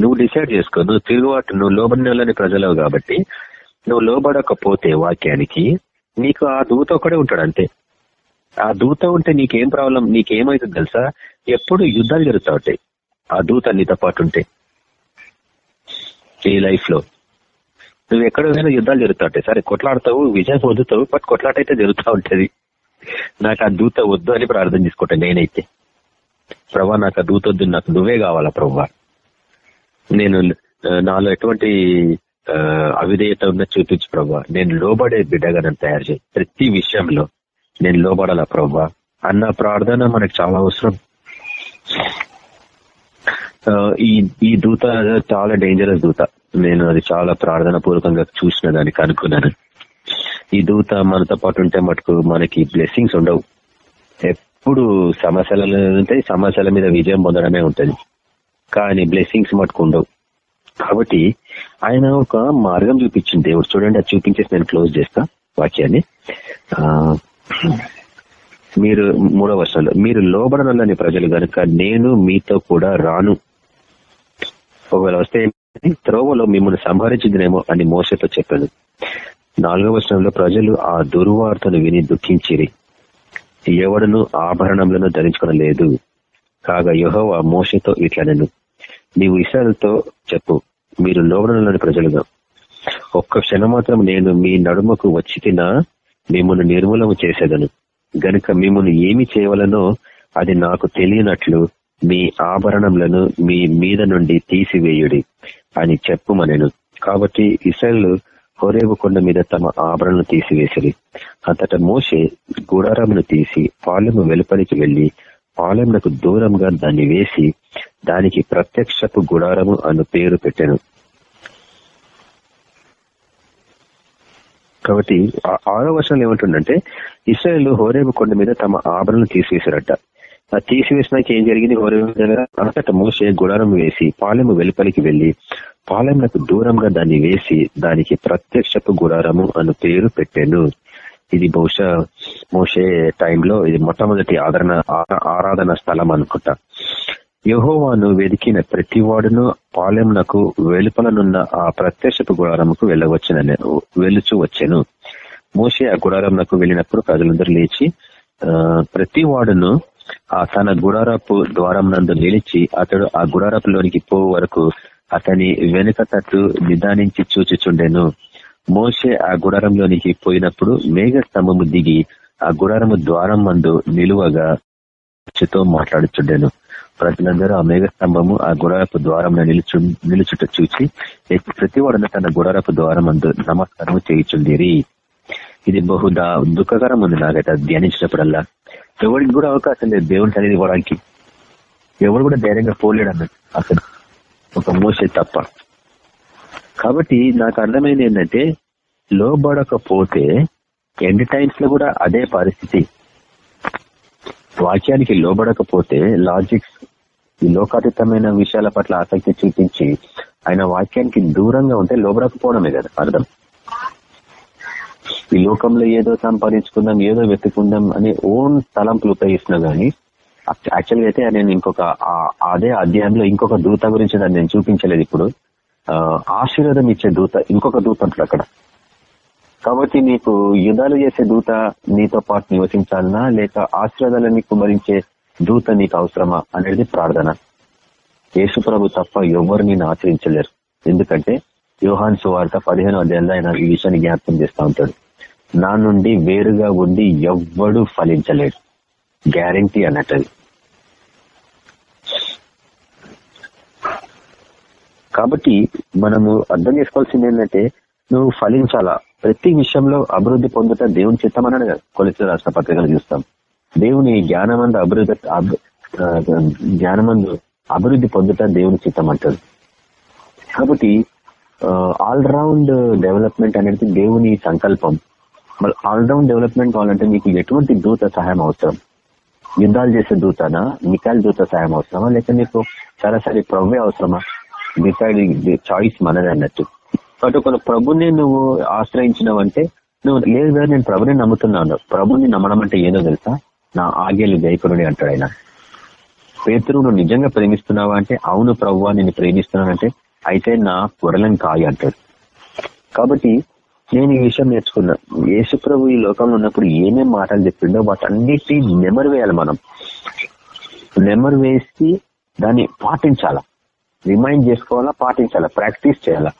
నువ్వు డిసైడ్ చేసుకో నువ్వు తిరుగుబాటు నువ్వు లోబడినని ప్రజలవు కాబట్టి నువ్వు లోబడకపోతే వాక్యానికి నీకు ఆ దూత ఒకడే ఉంటాడు అంతే. ఆ దూత ఉంటే నీకేం ప్రాబ్లం నీకేమైతుంది తెలుసా? ఎప్పుడు యుద్ధాలు జరుగుతూ ఉంటాయి. ఆ దూత నీతో పాటు ఉంటే. ఈ లైఫ్లో నువ్వు ఎక్కడైనా యుద్ధాలు జరుగుతూ ఉంటాయి. సరే కొట్లాడతావు విజయం పొందుతావు బట్ కొట్లాట అయితే జరుగుతూ ఉంటుంది. నాకు ఆ దూత వద్దు అని ప్రార్థన చేసుకుంటాను నేనైతే. ప్రభా నాకు ఆ దూత వద్దు నాకు నువ్వే కావాలా ప్రభా. నేను నాలో ఎటువంటి అవిధేయత ఉన్న చూపించు ప్రభా. నేను లోబడే బిడ్డగా నన్ను తయారు చేయి. ప్రతి విషయంలో నేను లోబడాలా ప్రభా? అన్న ప్రార్థన మనకు చాలా అవసరం. ఈ ఈ దూత చాలా డేంజరస్ దూత. నేను అది చాలా ప్రార్థన పూర్వకంగా చూసిన దానికి అనుకున్నాను. ఈ దూత మనతో పాటు ఉంటే మటుకు మనకి బ్లెస్సింగ్స్ ఉండవు. ఎప్పుడు సమస్యలు ఉంటాయి సమస్యల మీద విజయం పొందడమే ఉంటుంది. కానీ బ్లెస్సింగ్స్ మటుకు ఉండవు. కాబట్టి ఆయన ఒక మార్గం చూపించింది. దేవుడు చూడండి అది చూపించేసి నేను క్లోజ్ చేస్తా వాక్యాన్ని. మీరు మూడవ వర్షంలో మీరు లోబడనల్లని ప్రజలు గనుక నేను మీతో కూడా రాను. ఒకవేళ వస్తే త్రోవలో మిమ్మల్ని సంహరించిందినేమో అని మోసతో చెప్పాను నాలుగవ వర్షంలో ప్రజలు ఆ దుర్వార్తను విని దుఃఖించిరి. ఎవడను ఆభరణములను ధరించుకునలేదు. కాగా యహో ఆ మోసతో ఇట్లా నీవు ఇస్రాయల్తో చెప్పు మీరు లోబడనల్లని ప్రజలుగా. ఒక్క క్షణం మాత్రం నేను మీ నడుమకు వచ్చి తినా మిమ్మల్ని నిర్మూలన చేసేదను. గనుక మిమ్మల్ని ఏమి చేయవలనో అది నాకు తెలియనట్లు మీ ఆభరణములను మీ మీద నుండి తీసివేయుడి అని చెప్పుమనెను. కాబట్టి ఇస్రాయల్ హోరేబు కొండ మీద తమ ఆభరణను తీసివేసిరి. అంతట మోసే గుడారమును తీసి పాలెము వెలుపలికి వెళ్ళి పాలెమునకు దూరంగా దాన్ని వేసి దానికి ప్రత్యక్షపు గుడారము అను పేరు పెట్టాను. కాబట్టి ఆ ఆరో వర్షంలో ఏమంటుండంటే ఇస్రాయల్ హోరేబు కొండ మీద తమ ఆభరణను తీసివేశారట తీసివేసినాక ఏం జరిగింది? హోరేబు అంతటా మోసే గుడారం వేసి పాలెము వెలుపలికి వెళ్ళి పాలెంలకు దూరంగా దాన్ని వేసి దానికి ప్రత్యక్షపు గుడారము అను పేరు పెట్టాను. ఇది బహుశా మోసే టైంలో ఇది మొట్టమొదటి ఆదరణ ఆ- ఆరాధన స్థలం అనుకుంటా. యహోవాను వెదికిన ప్రతివాడును పాలెంనకు వెలుపలనున్న ఆ ప్రత్యక్షపు గుడారముకు వెళ్ళవచ్చునని వెలుచు వచ్చాను. మోసే ఆ గుడారంనకు వెళ్ళినప్పుడు ప్రజలందరూ లేచి ఆ, ప్రతి వాడును తన గుడారపు ద్వారం నందు నిలిచి అతడు ఆ గుడారపులోనికి పో వరకు అతని వెనుక తట్టు నిదానించి చూచిచుండెను. మోసే ఆ గుడారంలోనికి పోయినప్పుడు మేఘ స్తంభము దిగి ఆ గుడారము ద్వారం మందు నిలువగా చుతో మాట్లాడుచుండెను. ప్రజలందరూ ఆ మేఘ స్తంభము ఆ గుడారపు ద్వారం నిలుచు నిలుచుట చూచి ప్రతి తన గుడారపు ద్వారం అందు నమస్కారం చేయుచుండిరి. ఇది బహుదా దుఃఖకరం ఉంది నాకైతే ధ్యానించినప్పుడల్లా ఎవరికి కూడా అవకాశం లేదు దేవుని సన్నిధి ఇవ్వడానికి ఎవరు కూడా ధైర్యంగా పోలేడు అన్నట్టు అసలు. ఒక మోసే తప్ప. కాబట్టి నాకు అర్థమైంది ఏంటంటే లోబడకపోతే ఎండ్ టైమ్స్లో కూడా అదే పరిస్థితి. వాక్యానికి లోబడకపోతే లాజిక్స్ ఈ లోకాతీతమైన విషయాల పట్ల ఆసక్తి చూపించి ఆయన వాక్యానికి దూరంగా ఉంటే లోబడకపోవడమే కదా అర్థం. ఈ లోకంలో ఏదో సంపాదించుకుందాం ఏదో వెతుకుందాం అని ఓన్ తలంపులు ఉపయోగిస్తున్నా గానీ యాక్చువల్గా అయితే నేను ఇంకొక అదే అధ్యాయంలో ఇంకొక దూత గురించి దాన్ని నేను చూపించలేదు ఇప్పుడు. ఆశీర్వాదం ఇచ్చే దూత ఇంకొక దూత అంటాడు అక్కడ. కాబట్టి నీకు యుద్ధాలు చేసే దూత నీతో పాటు నివసించాలనా లేక ఆశీర్వాదాలని కుమరించే దూత నీకు అవసరమా అనేది ప్రార్థన. యేసు ప్రభు తప్ప ఎవరు నేను ఆచరించలేరు ఎందుకంటే యోహాన్ సువార్త పదిహేను అధ్యాయంలో ఆయన ఈ విషయాన్ని జ్ఞాపకం చేస్తూ ఉంటాడు. నా నుండి వేరుగా ఉండి ఎవ్వడు ఫలించలేడు. గ్యారంటీ అన్నట్టు. కాబట్టి మనము అర్థం చేసుకోవాల్సింది ఏంటంటే నువ్వు ఫలించాలా? ప్రతి విషయంలో అభివృద్ధి పొందుట దేవుని చిత్తం అన్నాడు కదా. కొలిసి రాష్ట్ర పత్రికలు చూస్తాం. దేవుని జ్ఞానమందు అభివృద్ధి జ్ఞానమందు అభివృద్ధి పొందుట దేవుని చిత్తం అంటది కాబట్టి ఆల్ రౌండ్ డెవలప్మెంట్ అనేది దేవుని సంకల్పం. మరి ఆల్రౌండ్ డెవలప్మెంట్ కావాలంటే నీకు ఎటువంటి దూత సహాయం అవసరం? యుద్ధాలు చేసే దూతనా? మికాయిల్ దూత సహాయం అవసరమా? లేక మీకు సరాసరి ప్రభువే అవసరమా? మికాయిల్ చాయిస్ మనది అన్నట్టు. కాబట్టి ఒక ప్రభుని నువ్వు ఆశ్రయించినవంటే నువ్వు లేదు కదా నేను ప్రభుని నమ్ముతున్నాను. ప్రభుని నమ్మడం అంటే ఏదో తెలుసా? నా ఆగేలు జయకురుని అంటాడు ఆయన. పేతురు నువ్వు నిజంగా ప్రేమిస్తున్నావా? అంటే అవును ప్రభువా నేను ప్రేమిస్తున్నానంటే అయితే నా పొరలను కాయి అంటాడు. కాబట్టి నేను ఈ విషయం నేర్చుకున్నా. యేసు ప్రభు ఈ లోకంలో ఉన్నప్పుడు ఏమేం మాటలు చెప్పిండో వాటన్నిటి నెమరు వేయాలి మనం. నెమరు వేసి దాన్ని పాటించాలా. రిమైండ్ చేసుకోవాలా పాటించాలా ప్రాక్టీస్ చేయాలా.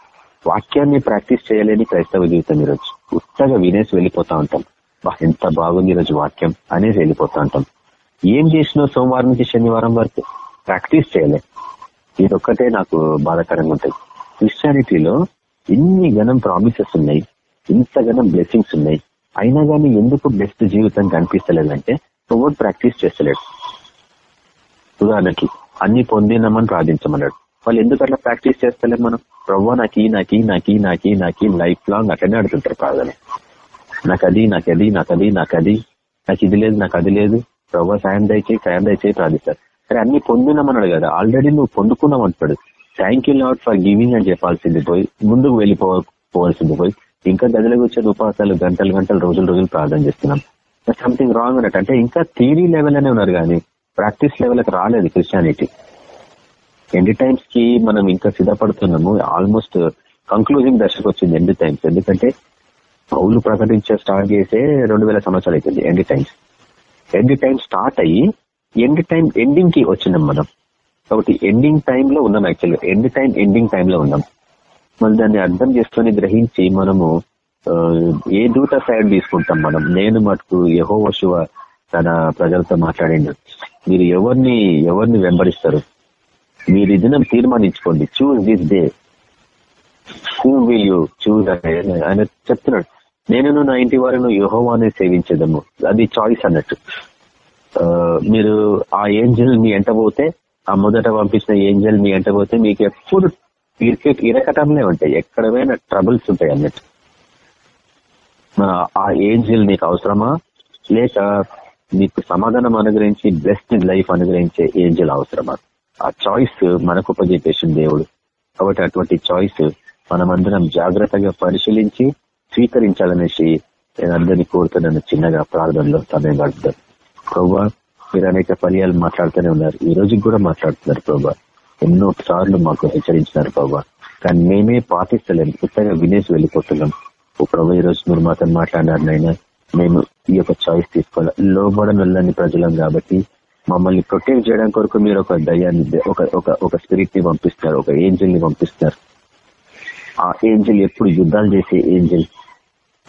వాక్యాన్ని ప్రాక్టీస్ చేయలేని క్రైస్తవ జీవితం ఈరోజు. ఉత్తగా వినేసి వెళ్ళిపోతా ఉంటాం. బా ఎంత బాగుంది ఈరోజు వాక్యం అనేసి వెళ్ళిపోతా ఉంటాం. ఏం చేసినావు సోమవారం నుంచి శనివారం వరకు? ప్రాక్టీస్ చేయలే. ఇదొక్కటే నాకు బాధాకరంగా ఉంటుంది. క్రిస్టియానిటీలో ఇన్ని గణం ప్రామిసెస్ ఉన్నాయి? ఇంత బ్లెస్సింగ్స్ ఉన్నాయి. అయినా కానీ ఎందుకు బెస్ట్ జీవితం కనిపిస్తలేదంటే ఎవరు ప్రాక్టీస్ చేస్తలేడు. ఉదాహరణకి అన్ని పొందినామని ప్రార్థించమన్నాడు. వాళ్ళు ఎందుకు అట్లా ప్రాక్టీస్ చేస్తలేదు మనం? ప్రవ్వా నాకి నాకి నాకి నాకి నాకి లైఫ్ లాంగ్ అట్లనే అడుగుతుంటారు ప్రార్థన నాకు అది నాకు అది నాకు అది నాకు అది నాకు ఇది లేదు నాకు అది లేదు. ప్రవ్వా సాయం దయచేయి సాయం దయచేయి ప్రార్థిస్తారు. సరే అన్ని పొందినామన్నాడు కదా ఆల్రెడీ నువ్వు పొందుకున్నావు అంటాడు thank you lot for giving అని చెప్పాల్సింది పోయి ముందుకు వెళ్ళిపోవాల్సింది పోయి ఇంకా గదిలో కూర్చొని ఉపవాసాలు గంటలు గంటలు రోజులు రోజులు ప్రార్థన చేస్తున్నాం. సంథింగ్ రాంగ్ అన్నట్టు అంటే ఇంకా థియరీ లెవెల్ అనే ఉన్నారు కానీ ప్రాక్టీస్ లెవెల్కి రాలేదు క్రిస్టియానిటీ. ఎండ్ టైమ్స్కి మనం ఇంకా సిద్ధపడుతున్నాము ఆల్మోస్ట్ కంక్లూజింగ్ దశకు వచ్చింది ఎండ్ టైమ్స్ ఎందుకంటే పౌలు ప్రకటించే స్టార్ట్ చేసే రెండు వేల సంవత్సరాలు అయిపోయింది end times end time start అయ్యి ఎండ్ టైం ఎండింగ్కి వచ్చినాం మనం? కాబట్టి ఎండింగ్ టైంలో ఉన్నాం యాక్చువల్గా ఎండ్ టైం ఎండింగ్ టైంలో ఉన్నాం? మనం దాన్ని అర్థం చేసుకొని గ్రహించి మనము ఏ దూత సైడ్ తీసుకుంటాం మనం? నేను మటుకు యహో వశువ తన ప్రజలతో మాట్లాడండి. మీరు ఎవరిని ఎవరిని వెంబడిస్తారు? మీరు ఇది తీర్మానించుకోండి. Choose this day who will you choose ఆయన చెప్తున్నాడు. నేను నా ఇంటి వారిని యహోవానే సేవించేదము. అది చాయిస్ అన్నట్టు. మీరు ఆ ఏంజల్ మీ ఎంట పోతే ఆ మొదట పంపించిన ఏంజల్ మీ ఎంట పోతే మీకు ఎప్పుడు ఇరకటంలో ఉంటాయి. ఎక్కడైనా ట్రబుల్స్ ఉంటాయి అన్నట్టు ఆ ఏంజిల్ నీకు అవసరమా? లేక నీకు సమాధానం అనుగ్రహించి బెస్ట్ లైఫ్ అనుగ్రహించే ఏంజిల్ అవసరమా? ఆ చాయిస్ మనకు ఉపజెప్పేసింది దేవుడు. కాబట్టి అటువంటి చాయిస్ మనమందరం జాగ్రత్తగా పరిశీలించి స్వీకరించాలనేసి నేను అందరినీ కోరుతున్నాను చిన్నగా ప్రార్థనలో సమయం గడుపుతాను ప్రభా మీరు అనేక పర్యాలు మాట్లాడుతూనే ఉన్నారు. ఈ రోజుకి కూడా మాట్లాడుతున్నారు ప్రభా ఎన్నో సార్లు మాకు హెచ్చరించినారు బాబా. కానీ మేమే పాటిస్తలేము కొత్తగా వినేసి వెళ్ళిపోతున్నాం. ఓ ప్రభా ఈ రోజు మీరు మాతో మాట్లాడినారు నైనా మేము ఈ యొక్క చాయిస్ తీసుకోవాలి. లోబడనుల్లని ప్రజలం కాబట్టి మమ్మల్ని ప్రొటెక్ట్ చేయడం కొరకు మీరు ఒక దయాన్ని ఒక ఒక ఒక స్పిరిట్ని పంపిస్తున్నారు. ఒక ఏంజిల్ని పంపిస్తున్నారు. ఆ ఏంజిల్ ఎప్పుడు యుద్ధాలు చేసే ఏంజిల్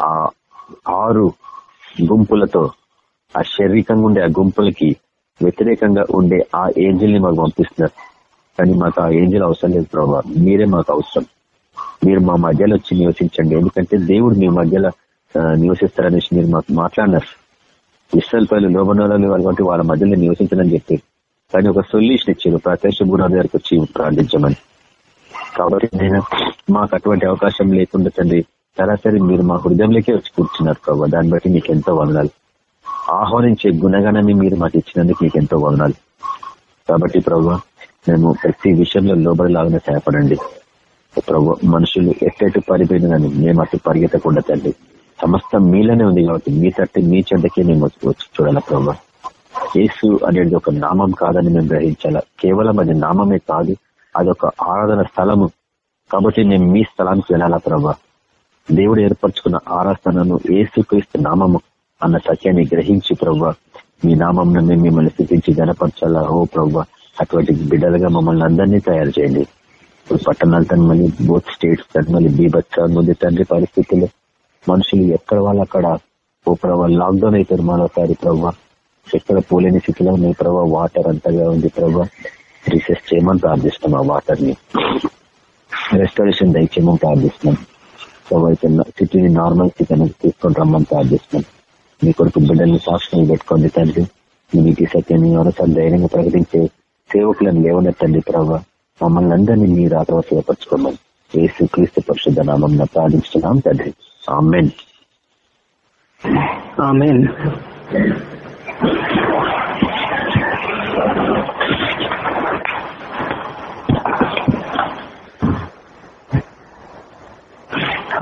ఆ ఆరు గుంపులతో ఆ శారీరకంగా ఉండే ఆ గుంపులకి వ్యతిరేకంగా ఉండే ఆ ఏంజిల్ని మాకు పంపిస్తున్నారు. కానీ మాకు ఆ ఏంజల్ అవసరం లేదు ప్రభావ మీరే మాకు అవసరం. మీరు మా మధ్యలో వచ్చి నివసించండి. ఎందుకంటే దేవుడు మీ మధ్యలో నివసిస్తారనేసి మీరు మాకు మాట్లాడినారు. ఇస్రాయల్ పైలు లోబనాలని కాబట్టి వాళ్ళ మధ్యలో నివసించనని చెప్పి. కానీ ఒక సొల్యూషన్ ఇచ్చారు. ప్రత్యక్ష గుణాల దగ్గరకు వచ్చి ప్రార్థించమని. కాబట్టి నేను మాకు అటువంటి అవకాశం లేకుండా తండ్రి సరాసరి మీరు మా హృదయంలోకే వచ్చి కూర్చున్నారు ప్రభావ దాన్ని బట్టి మీకు ఎంతో వదనాలు. ఆహ్వానించే గుణగణాన్ని మీరు మాకు ఇచ్చినందుకు మీకు ఎంతో వదనాలు. కాబట్టి ప్రభావ మేము ప్రతి విషయంలో లోబడిలాగానే సహాయపడండి. ప్రభు మనుషులు ఎట్టెట్టు పరిపోయిన కానీ మేము అటు పరిగెత్తకుండా తండ్రి సమస్తం మీలోనే ఉంది కాబట్టి మీ తట్టి మీ చెడ్డకే మేము వచ్చి చూడాల ప్రభు? యేసు అనేది ఒక నామం కాదని మేము గ్రహించాల? కేవలం అది నామమే కాదు అదొక ఆరాధన స్థలము. కాబట్టి నేను మీ స్థలానికి వెళ్ళాలా ప్రభా? దేవుడు ఏర్పరచుకున్న ఆరాధనను ఏసుక్రీస్తు నామము అన్న సత్యాన్ని గ్రహించి ప్రభా మీ నామం మేము మిమ్మల్ని స్థితించి గనపరచాలా ఓ ప్రభా అటువంటి బిడ్డలుగా మమ్మల్ని అందరినీ తయారు చేయండి. ఇప్పుడు పట్టణాలు తను మళ్ళీ బోత్ స్టేట్స్ తను మళ్ళీ బీభత్స ముందు తండ్రి పరిస్థితులు మనుషులు ఎక్కడ వాళ్ళు అక్కడ? ఓ ప్రభావ లాక్డౌన్ అవుతారు మరోసారి ప్రభావ ఎక్కడ పోలేని స్థితిలో ఉన్నాయి ప్రభావ వాటర్ అంతగా ఉంది ప్రభావ రీసెస్ చేయమని ప్రార్థిస్తున్నాం ఆ వాటర్ని రెస్టారేషన్ దయచేయమని ప్రార్థిస్తున్నాం. సిటీని నార్మల్ స్థితిని తీసుకొని రమ్మని ప్రార్థిస్తున్నాం. మీ కొడుకు బిడ్డల్ని సాక్షులు పెట్టుకోండి తండ్రి. మీ నీటి సత్యాన్ని ఎవరోసారి ధైర్యంగా ప్రకటించే సేవకులను లేవనెత్తండి ప్రభావ మమ్మల్ని అందరినీ మీరు ఆటవ సేవపరచుకోమని ఏసు క్రీస్తు పరిశుద్ధ నామం ప్రార్థించున్నాం తండ్రి. Amen. Amen.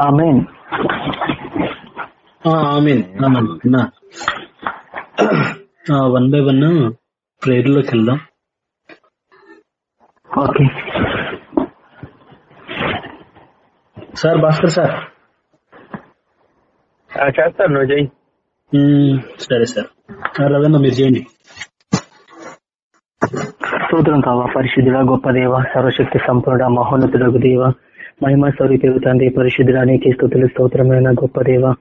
Amen. Amen. One by one ప్రేయర్లోకి వెళ్దాం. ఓకే. Sir Bhaskar sir. చేస్తాను నువ్వు చెయ్యి. సరే సార్. రవీంద్ర మీరు చేయండి. స్తోత్రం కావా పరిశుద్ధుడ గొప్ప దేవ సర్వశక్తి సంపూర్ణ మహోన్నతుడకు దేవ మహిమ స్వరూపేవు తండ్రి పరిశుద్ధుడానికి స్థుతులు స్తోత్రమైన గొప్ప దేవ.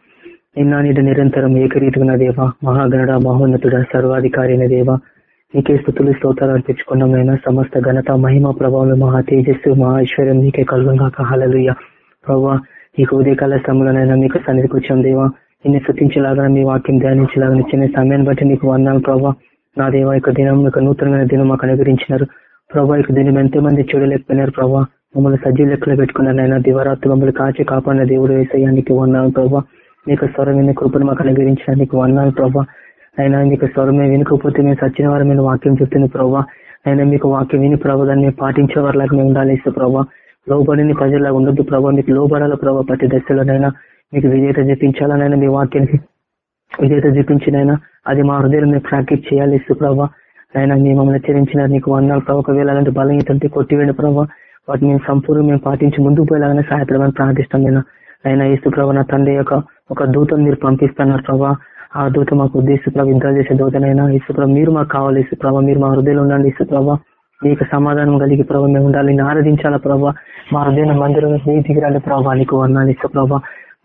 నిన్న నిరంతరం ఏకరీతిగా దేవ మహాగణుడ మహోన్నతుడ సర్వాధికారి దేవ. నీకే స్థుతులు స్తోత్రాలు అర్పించుకున్నామైనా సమస్త ఘనత మహిమ ప్రభావం మహా తేజస్సు మహా ఐశ్వర్యం నీకే కలుగుగా కహాలలుయ్య ప్రభావ ఈ ఉదయకాల సమయంలోనైనా మీకు సన్నిధికి వచ్చాం దేవా. నిన్ను శృతించలాగా మీ వాక్యం ధ్యానించలాగా చిన్న సమయాన్ని బట్టి నీకు వందాలు ప్రభావ నా దేవ యొక్క దినం యొక్క నూతనమైన దినం మాకు అనుగ్రహించినారు. ప్రభావ యొక్క దినం ఎంతో మంది చూడలేకపోయినారు ప్రభావ మమ్మల్ని సజీవ లెక్కలో పెట్టుకున్నారు ఆయన దివరాత్రి మమ్మల్ని కాచి కాపాడిన దేవుడు వేసయ్యానికి వన్నాను ప్రభావ నీకు స్వరమైన కృపను మాకు అనుగ్రహించడానికి వన్నాను ప్రభావ అయినా మీకు స్వరమే వినకపోతే మేము సచిన వారు మీద వాక్యం చెప్తుంది ప్రభావ అయినా మీకు వాక్యం విని ప్రభావ దాన్ని మేము పాటించే వారిలాగా మేము ఉండాలి ప్రభావ లోబడిని ప్రజల్లాగా ఉండొద్దు ప్రభావ మీకు లోబడాల ప్రభావ ప్రతి దశలోనైనా. మీకు విజేత జపించాలనైనా మీ వాక్యానికి విజేత జపించినైనా. అది మా హృదయం మేము ప్రాక్టీస్ చేయాలి ప్రభావ అయినా మీ మమ్మల్ని హెచ్చరించిన నీకు వందలు ప్రభావ ఒకవేళ అలాంటి బలహీతంటే కొట్టివేండి ప్రభావ వాటిని మేము సంపూర్ణ మేము పాటించి ముందుకు పోయేలాగానే సహాయపడమని ప్రార్థిస్తాం నేను. అయినా ఇస్తు ప్రభావ నా తండ్రి యొక్క ఒక దూతం మీరు పంపిస్తున్నారు ప్రభావ ఆ దూత మాకు ఉద్దేశ ప్రభావ యుద్ధాలు చేసే దూతనైనా ఇసుప్రభ మీరు మాకు కావాలి ఇసుప్రభ మీరు మా హృదయంలో ఉండండి ఇసుప్రభ మీకు సమాధానం కలిగి ప్రభావ మేము ఉండాలి నేను ఆరాధించాలా ప్రభావ మా హృదయం మందిరం నీ దిగిరాలి ప్రభావ నీకు వర్ణాలు ఇసుప్రభ